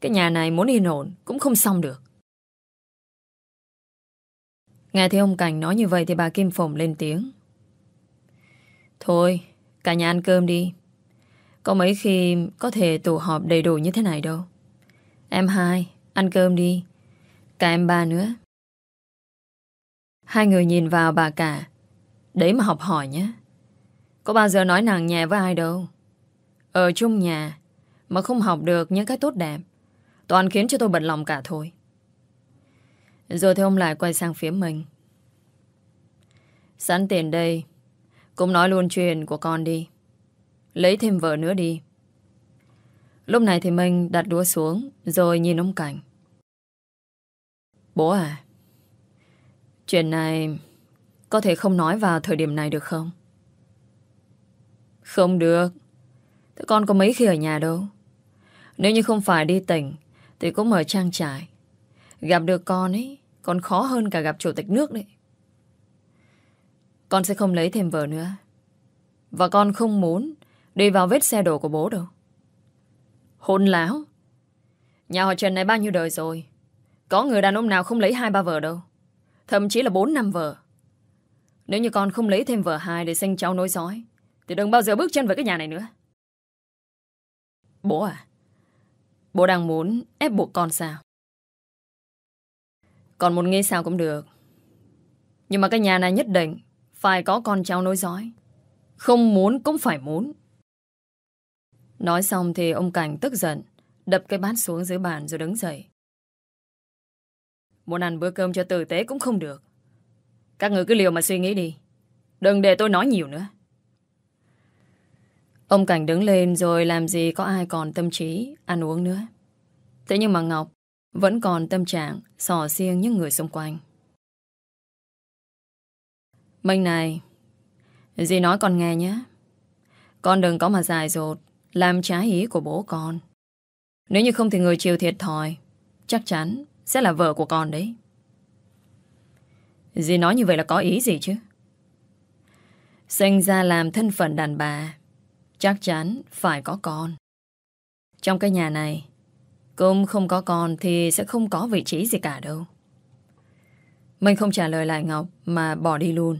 Speaker 1: Cái nhà này muốn yên ổn, Cũng không xong được. Nghe thấy ông Cảnh nói như vậy Thì bà Kim Phổng lên tiếng. Thôi, Cả nhà ăn cơm đi. Có mấy khi có thể tụ họp đầy đủ như thế này đâu. Em hai, Ăn cơm đi. Cả em ba nữa. Hai người nhìn vào bà cả. Đấy mà học hỏi nhé. Có bao giờ nói nàng nhẹ với ai đâu. Ở chung nhà, Mà không học được những cái tốt đẹp, Toàn khiến cho tôi bận lòng cả thôi. Rồi thì ông lại quay sang phía mình. Sẵn tiền đây, Cũng nói luôn chuyện của con đi. Lấy thêm vợ nữa đi. Lúc này thì mình đặt đũa xuống, Rồi nhìn ông Cảnh. Bố à Chuyện này Có thể không nói vào thời điểm này được không không được. Thế con có mấy khi ở nhà đâu. Nếu như không phải đi tỉnh, thì cũng ở trang trại. Gặp được con ấy, còn khó hơn cả gặp chủ tịch nước đấy. Con sẽ không lấy thêm vợ nữa. Và con không muốn đi vào vết xe đổ của bố đâu. Hôn láo. Nhà họ Trần này bao nhiêu đời rồi. Có người đàn ông nào không lấy hai ba vợ đâu. Thậm chí là bốn năm vợ. Nếu như con không lấy thêm vợ hai để sinh cháu nối dõi, thì đừng bao giờ bước chân vào cái nhà này nữa. Bố à Bố đang muốn ép buộc con sao? Con muốn nghĩ sao cũng được. Nhưng mà cái nhà này nhất định Phải có con cháu nối dõi. Không muốn cũng phải muốn. Nói xong thì ông Cảnh tức giận Đập cái bát xuống dưới bàn rồi đứng dậy. Muốn ăn bữa cơm cho tử tế cũng không được Các người cứ liều mà suy nghĩ đi Đừng để tôi nói nhiều nữa Ông Cảnh đứng lên rồi làm gì có ai còn tâm trí ăn uống nữa. Thế nhưng mà Ngọc vẫn còn tâm trạng sò riêng những người xung quanh. Minh này, dì nói con nghe nhé. Con đừng có mà dài dột, làm trái ý của bố con. Nếu như không thì người chịu thiệt thòi, chắc chắn sẽ là vợ của con đấy. Dì nói như vậy là có ý gì chứ? Sinh ra làm thân phận đàn bà, Chắc chắn phải có con. Trong cái nhà này, Cũng không có con Thì sẽ không có vị trí gì cả đâu. Mình không trả lời lại Ngọc Mà bỏ đi luôn.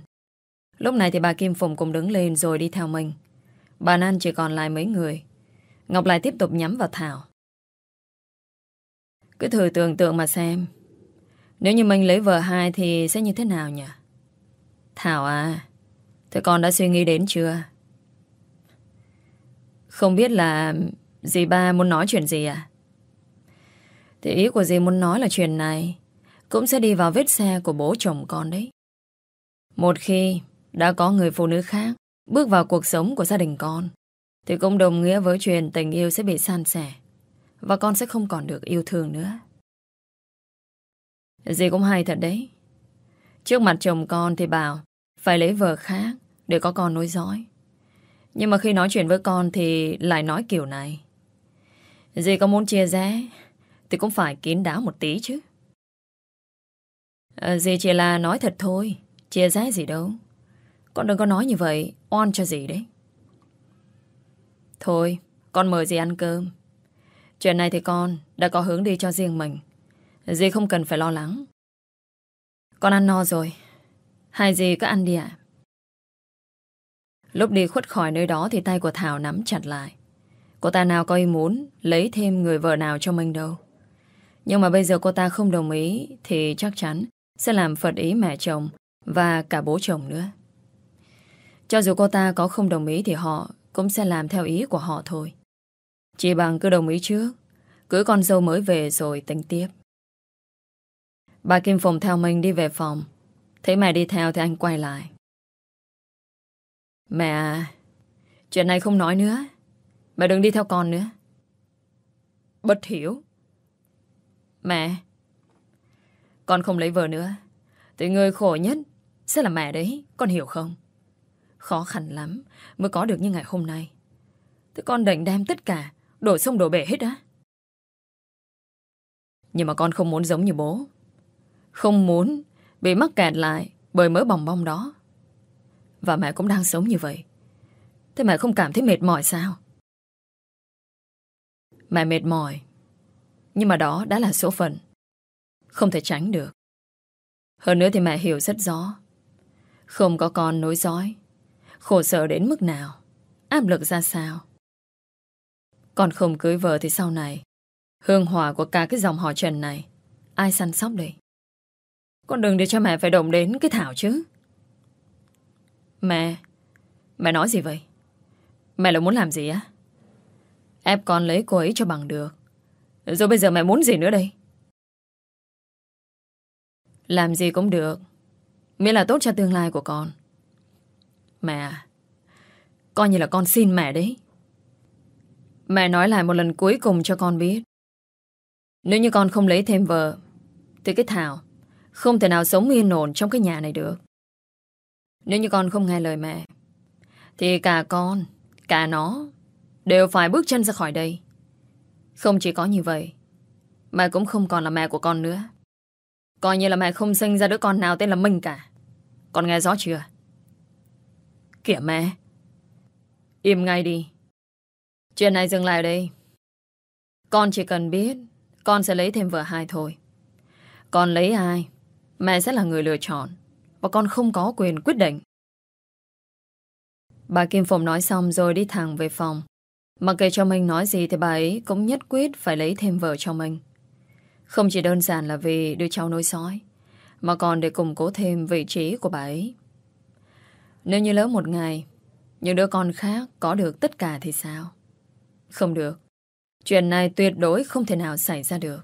Speaker 1: Lúc này thì bà Kim Phụng cũng đứng lên rồi đi theo mình. Bà Nan chỉ còn lại mấy người. Ngọc lại tiếp tục nhắm vào Thảo. Cứ thử tưởng tượng mà xem Nếu như mình lấy vợ hai Thì sẽ như thế nào nhỉ Thảo à Thế con đã suy nghĩ đến chưa không biết là dì ba muốn nói chuyện gì à? Thì ý của dì muốn nói là chuyện này cũng sẽ đi vào vết xe của bố chồng con đấy. Một khi đã có người phụ nữ khác bước vào cuộc sống của gia đình con, thì cũng đồng nghĩa với chuyện tình yêu sẽ bị san sẻ và con sẽ không còn được yêu thương nữa. Dì cũng hay thật đấy. Trước mặt chồng con thì bảo phải lấy vợ khác để có con nối dõi. Nhưng mà khi nói chuyện với con thì lại nói kiểu này. Dì có muốn chia rẽ thì cũng phải kín đáo một tí chứ. À, dì chỉ là nói thật thôi, chia rẽ gì đâu. Con đừng có nói như vậy, oan cho dì đấy. Thôi, con mời dì ăn cơm. Chuyện này thì con đã có hướng đi cho riêng mình. Dì không cần phải lo lắng. Con ăn no rồi. Hai dì cứ ăn đi ạ. Lúc đi khuất khỏi nơi đó thì tay của Thảo nắm chặt lại. Cô ta nào có ý muốn lấy thêm người vợ nào cho mình đâu. Nhưng mà bây giờ cô ta không đồng ý thì chắc chắn sẽ làm phật ý mẹ chồng và cả bố chồng nữa. Cho dù cô ta có không đồng ý thì họ cũng sẽ làm theo ý của họ thôi chị bằng cứ đồng ý trước, cưới con dâu mới về rồi tính tiếp. Bà Kim Phùng theo mình đi về phòng. Thấy mẹ đi theo thì anh quay lại. Mẹ à, chuyện này không nói nữa. Mẹ đừng đi theo con nữa. Bất hiểu. Mẹ, con không lấy vợ nữa. Thì người khổ nhất sẽ là mẹ đấy, con hiểu không? Khó khăn lắm mới có được như ngày hôm nay. Thế con định đem tất cả đổ sông đổ bể hết á. Nhưng mà con không muốn giống như bố. Không muốn bị mắc kẹt lại bởi mớ bòng bong đó. Và mẹ cũng đang sống như vậy. Thế mẹ không cảm thấy mệt mỏi sao? Mẹ mệt mỏi. Nhưng mà đó đã là số phận. Không thể tránh được. Hơn nữa thì mẹ hiểu rất rõ. Không có con nối dõi. Khổ sở đến mức nào. Áp lực ra sao. Còn không cưới vợ thì sau này, Hương hỏa của cả cái dòng họ Trần này, Ai săn sóc đây? Con đừng để cho mẹ phải động đến cái Thảo chứ. Mẹ Mẹ nói gì vậy? Mẹ là muốn làm gì á? Ép con lấy cô ấy cho bằng được. Rồi bây giờ mẹ muốn gì nữa đây? Làm gì cũng được, Miễn là tốt cho tương lai của con. Mẹ à, Coi như là con xin mẹ đấy. Mẹ nói lại một lần cuối cùng cho con biết. Nếu như con không lấy thêm vợ, Thì cái Thảo Không thể nào sống yên ổn trong cái nhà này được. Nếu như con không nghe lời mẹ, Thì cả con, Cả nó Đều phải bước chân ra khỏi đây. Không chỉ có như vậy Mẹ cũng không còn là mẹ của con nữa. Coi như là mẹ không sinh ra đứa con nào tên là Minh cả. Con nghe rõ chưa? Kìa mẹ, Im ngay đi. Chuyện này dừng lại đây. Con chỉ cần biết con sẽ lấy thêm vợ hai thôi. Con lấy ai, mẹ sẽ là người lựa chọn. Và con không có quyền quyết định. Bà Kim Phụng nói xong rồi đi thẳng về phòng. Mặc kệ cho mình nói gì thì bà ấy cũng nhất quyết phải lấy thêm vợ cho mình. Không chỉ đơn giản là vì đứa cháu nối dõi, mà còn để củng cố thêm vị trí của bà ấy. Nếu như lớn một ngày, những đứa con khác có được tất cả thì sao? Không được. Chuyện này tuyệt đối không thể nào xảy ra được.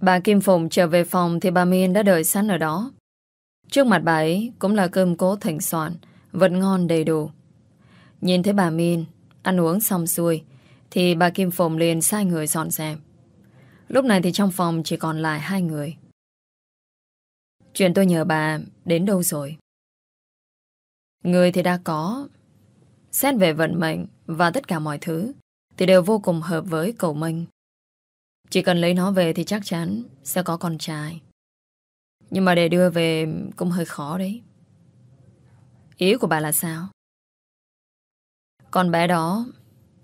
Speaker 1: Bà Kim Phụng trở về phòng thì bà Miên đã đợi sẵn ở đó. Trước mặt bà ấy cũng là cơm cố thỉnh soạn, vật ngon đầy đủ. Nhìn thấy bà Miên, ăn uống xong xuôi, thì bà Kim Phụng liền sai người dọn dẹp. Lúc này thì trong phòng chỉ còn lại hai người. Chuyện tôi nhờ bà đến đâu rồi? Người thì đã có. Xét về vận mệnh, và tất cả mọi thứ, thì đều vô cùng hợp với cậu Minh. Chỉ cần lấy nó về thì chắc chắn sẽ có con trai. Nhưng mà để đưa về cũng hơi khó đấy. Ý của bà là sao? Con bé đó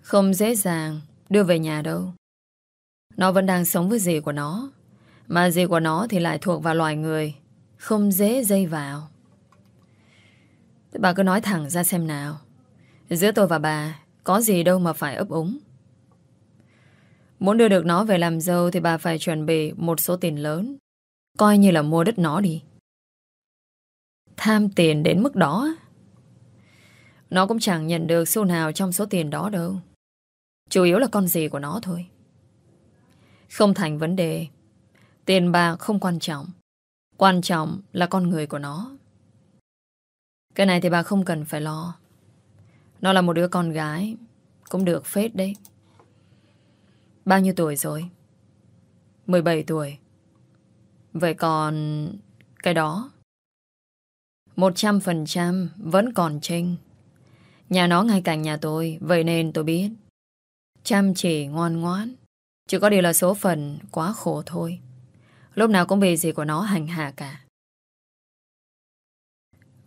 Speaker 1: không dễ dàng đưa về nhà đâu. Nó vẫn đang sống với dì của nó. Mà dì của nó thì lại thuộc vào loài người. Không dễ dây vào. Thế bà cứ nói thẳng ra xem nào. Giữa tôi và bà có gì đâu mà phải ấp úng. Muốn đưa được nó về làm dâu Thì bà phải chuẩn bị một số tiền lớn. Coi như là mua đất nó đi. Tham tiền đến mức đó. Nó cũng chẳng nhận được xu nào trong số tiền đó đâu. Chủ yếu là con gì của nó thôi. Không thành vấn đề. Tiền bạc không quan trọng. Quan trọng là con người của nó. Cái này thì bà không cần phải lo. Nó là một đứa con gái. Cũng được phết đấy. Bao nhiêu tuổi rồi? 17 tuổi. Vậy còn... Cái đó? 100% vẫn còn trinh. Nhà nó ngay cạnh nhà tôi, vậy nên tôi biết. Chăm chỉ ngoan ngoãn. Chỉ có điều là số phận quá khổ thôi. Lúc nào cũng bị gì của nó hành hạ cả.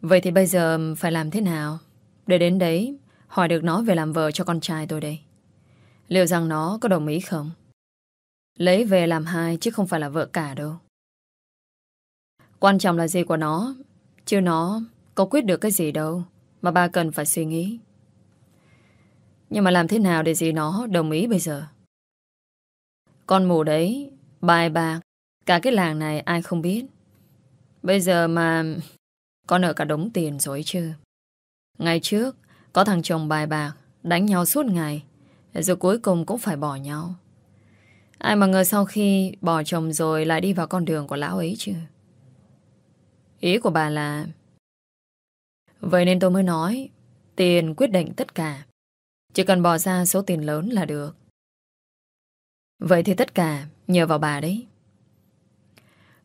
Speaker 1: Vậy thì bây giờ phải làm thế nào? Để đến đấy, hỏi được nó về làm vợ cho con trai tôi đây. Liệu rằng nó có đồng ý không? Lấy về làm hai chứ không phải là vợ cả đâu. Quan trọng là gì của nó, chứ nó có quyết được cái gì đâu mà ba cần phải suy nghĩ. Nhưng mà làm thế nào để gì nó đồng ý bây giờ? Con mù đấy, bài bạc, cả cái làng này ai không biết. Bây giờ mà con nợ cả đống tiền rồi chứ. Ngày trước, có thằng chồng bài bạc, đánh nhau suốt ngày, rồi cuối cùng cũng phải bỏ nhau. Ai mà ngờ sau khi bỏ chồng rồi lại đi vào con đường của lão ấy chứ. Ý của bà là... Vậy nên tôi mới nói, tiền quyết định tất cả. Chỉ cần bỏ ra số tiền lớn là được. Vậy thì tất cả nhờ vào bà đấy.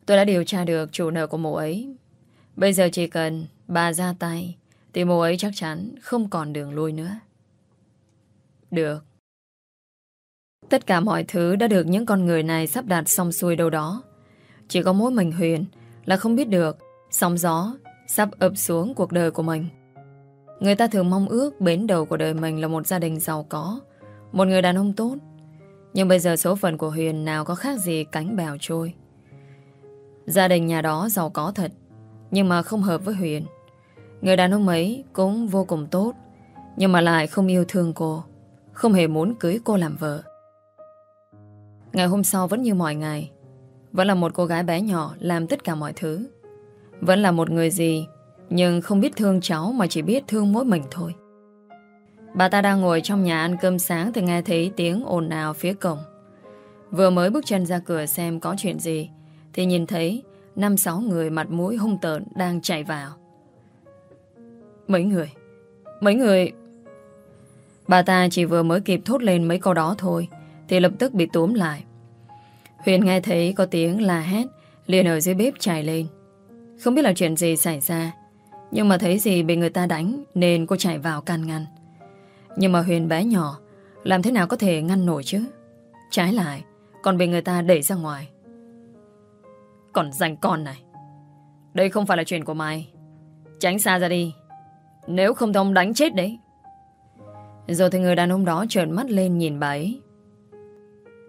Speaker 1: Tôi đã điều tra được chủ nợ của mụ ấy. Bây giờ chỉ cần bà ra tay thì mụ ấy chắc chắn không còn đường lui nữa. Được. Tất cả mọi thứ đã được những con người này sắp đặt xong xuôi đâu đó. Chỉ có mỗi mình Huyền là không biết được sóng gió sắp ập xuống cuộc đời của mình. Người ta thường mong ước bến đầu của đời mình là một gia đình giàu có, một người đàn ông tốt. Nhưng bây giờ số phận của Huyền nào có khác gì cánh bèo trôi. Gia đình nhà đó giàu có thật, nhưng mà không hợp với Huyền. Người đàn ông ấy cũng vô cùng tốt, nhưng mà lại không yêu thương cô, không hề muốn cưới cô làm vợ. Ngày hôm sau vẫn như mọi ngày, vẫn là một cô gái bé nhỏ làm tất cả mọi thứ. Vẫn là một người gì Nhưng không biết thương cháu Mà chỉ biết thương mỗi mình thôi Bà ta đang ngồi trong nhà ăn cơm sáng Thì nghe thấy tiếng ồn ào phía cổng Vừa mới bước chân ra cửa xem có chuyện gì Thì nhìn thấy năm sáu người mặt mũi hung tợn Đang chạy vào Mấy người? Mấy người? Bà ta chỉ vừa mới kịp thốt lên mấy câu đó thôi, Thì lập tức bị túm lại. Huyền nghe thấy có tiếng la hét, liền ở dưới bếp chạy lên. Không biết là chuyện gì xảy ra, Nhưng mà thấy gì bị người ta đánh Nên cô chạy vào can ngăn. Nhưng mà Huyền bé nhỏ, Làm thế nào có thể ngăn nổi chứ? Trái lại, Còn bị người ta đẩy ra ngoài. Còn dành con này. Đây không phải là chuyện của mày. Tránh xa ra đi. Nếu không thông đánh chết đấy. Rồi thì người đàn ông đó trợn mắt lên nhìn bà ấy.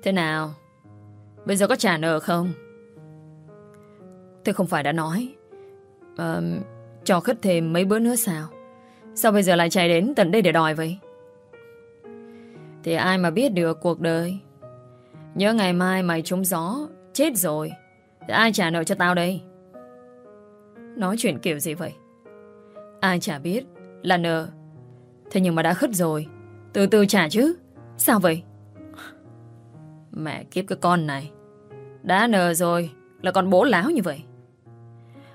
Speaker 1: Thế nào? Bây giờ có trả nợ không? Tôi không phải đã nói. À, Cho khất thêm mấy bữa nữa sao? Sao bây giờ lại chạy đến tận đây để đòi vậy? Thì ai mà biết được cuộc đời? Nhớ ngày mai mày trúng gió Chết rồi. Thì ai trả nợ cho tao đây? Nói chuyện kiểu gì vậy? Ai chả biết, là nợ. Thế nhưng mà đã khất rồi. Từ từ trả chứ. Sao vậy? Mẹ kiếp cái con này. Đã nợ rồi, Là còn bố láo như vậy.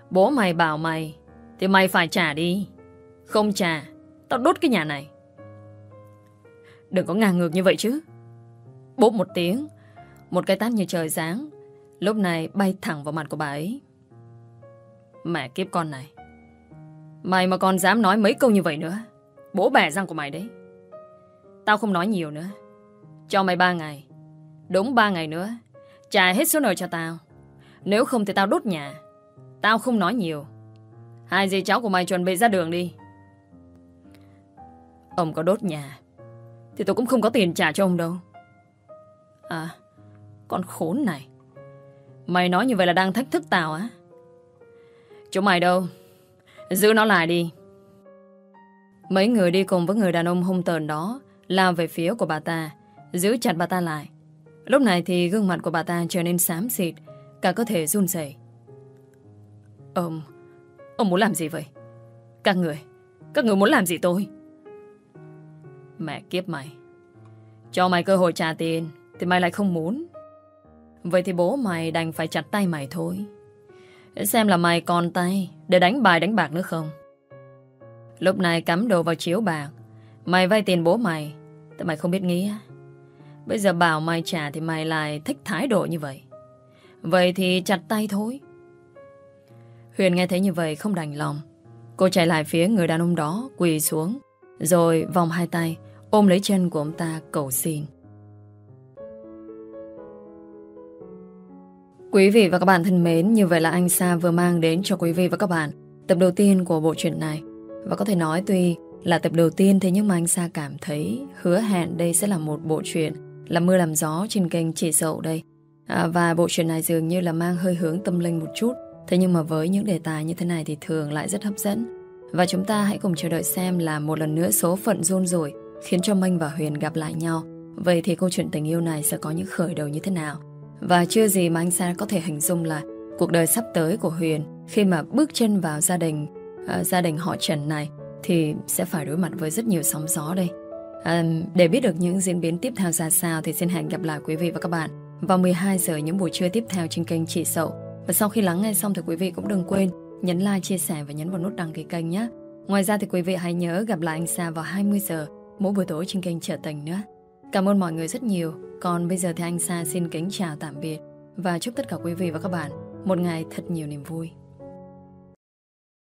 Speaker 1: Bố mày bảo mày, Thì mày phải trả đi. Không trả, Tao đốt cái nhà này. Đừng có ngang ngược như vậy chứ. Bốp một tiếng, Một cái tát như trời sáng Lúc này bay thẳng vào mặt của bà ấy. Mẹ kiếp con này. Mày mà còn dám nói mấy câu như vậy nữa. Bố bẻ răng của mày đấy. Tao không nói nhiều nữa. Cho mày ba ngày. Đúng ba ngày nữa, Trả hết số nợ cho tao. Nếu không thì tao đốt nhà. Tao không nói nhiều. Hai dì cháu của mày chuẩn bị ra đường đi. Ông có đốt nhà, Thì tôi cũng không có tiền trả cho ông đâu. À Con khốn này. Mày nói như vậy là đang thách thức tao á. Chỗ mày đâu? Giữ nó lại đi Mấy người đi cùng với người đàn ông hung tờn đó Lao về phía của bà ta, Giữ chặt bà ta lại Lúc này thì gương mặt của bà ta trở nên xám xịt, Cả cơ thể run rẩy Ông... Ông muốn làm gì vậy? Các người... Các người muốn làm gì tôi? Mẹ kiếp mày. Cho mày cơ hội trả tiền thì mày lại không muốn. Vậy thì bố mày đành phải chặt tay mày thôi Xem là mày còn tay Để đánh bài đánh bạc nữa không? Lúc này cắm đồ vào chiếu bạc. Mày vay tiền bố mày. Tại mày không biết nghĩ. Bây giờ bảo mày trả thì mày lại thích thái độ như vậy. Vậy thì chặt tay thôi. Huyền nghe thấy như vậy không đành lòng. Cô chạy lại phía người đàn ông đó, Quỳ xuống, Rồi vòng hai tay, Ôm lấy chân của ông ta cầu xin. Quý vị và các bạn thân mến Như vậy là anh Sa vừa mang đến cho quý vị và các bạn Tập đầu tiên của bộ truyện này. Và có thể nói tuy là tập đầu tiên Thế nhưng mà anh Sa cảm thấy Hứa hẹn đây sẽ là một bộ truyện Là mưa làm gió trên kênh Chỉ sậu đây. À, Và bộ truyện này dường như là mang hơi hướng tâm linh một chút. Thế nhưng mà với những đề tài như thế này Thì thường lại rất hấp dẫn. Và chúng ta hãy cùng chờ đợi xem là một lần nữa số phận run rủi Khiến cho Minh và Huyền gặp lại nhau. Vậy thì câu chuyện tình yêu này sẽ có những khởi đầu như thế nào? Và chưa gì mà anh Sa có thể hình dung là Cuộc đời sắp tới của Huyền Khi mà bước chân vào gia đình uh, Gia đình họ Trần này Thì sẽ phải đối mặt với rất nhiều sóng gió đây à, Để biết được những diễn biến tiếp theo ra sao Thì xin hẹn gặp lại quý vị và các bạn Vào 12 giờ những buổi trưa tiếp theo trên kênh Chị Sậu Và sau khi lắng nghe xong thì quý vị cũng đừng quên Nhấn like, chia sẻ và nhấn vào nút đăng ký kênh nhé Ngoài ra thì quý vị hãy nhớ gặp lại anh Sa vào 20 giờ mỗi buổi tối trên kênh Trở Tình nữa. Cảm ơn mọi người rất nhiều. Còn bây giờ thì anh Sa xin kính chào tạm biệt và chúc tất cả quý vị và các bạn một ngày thật nhiều niềm vui.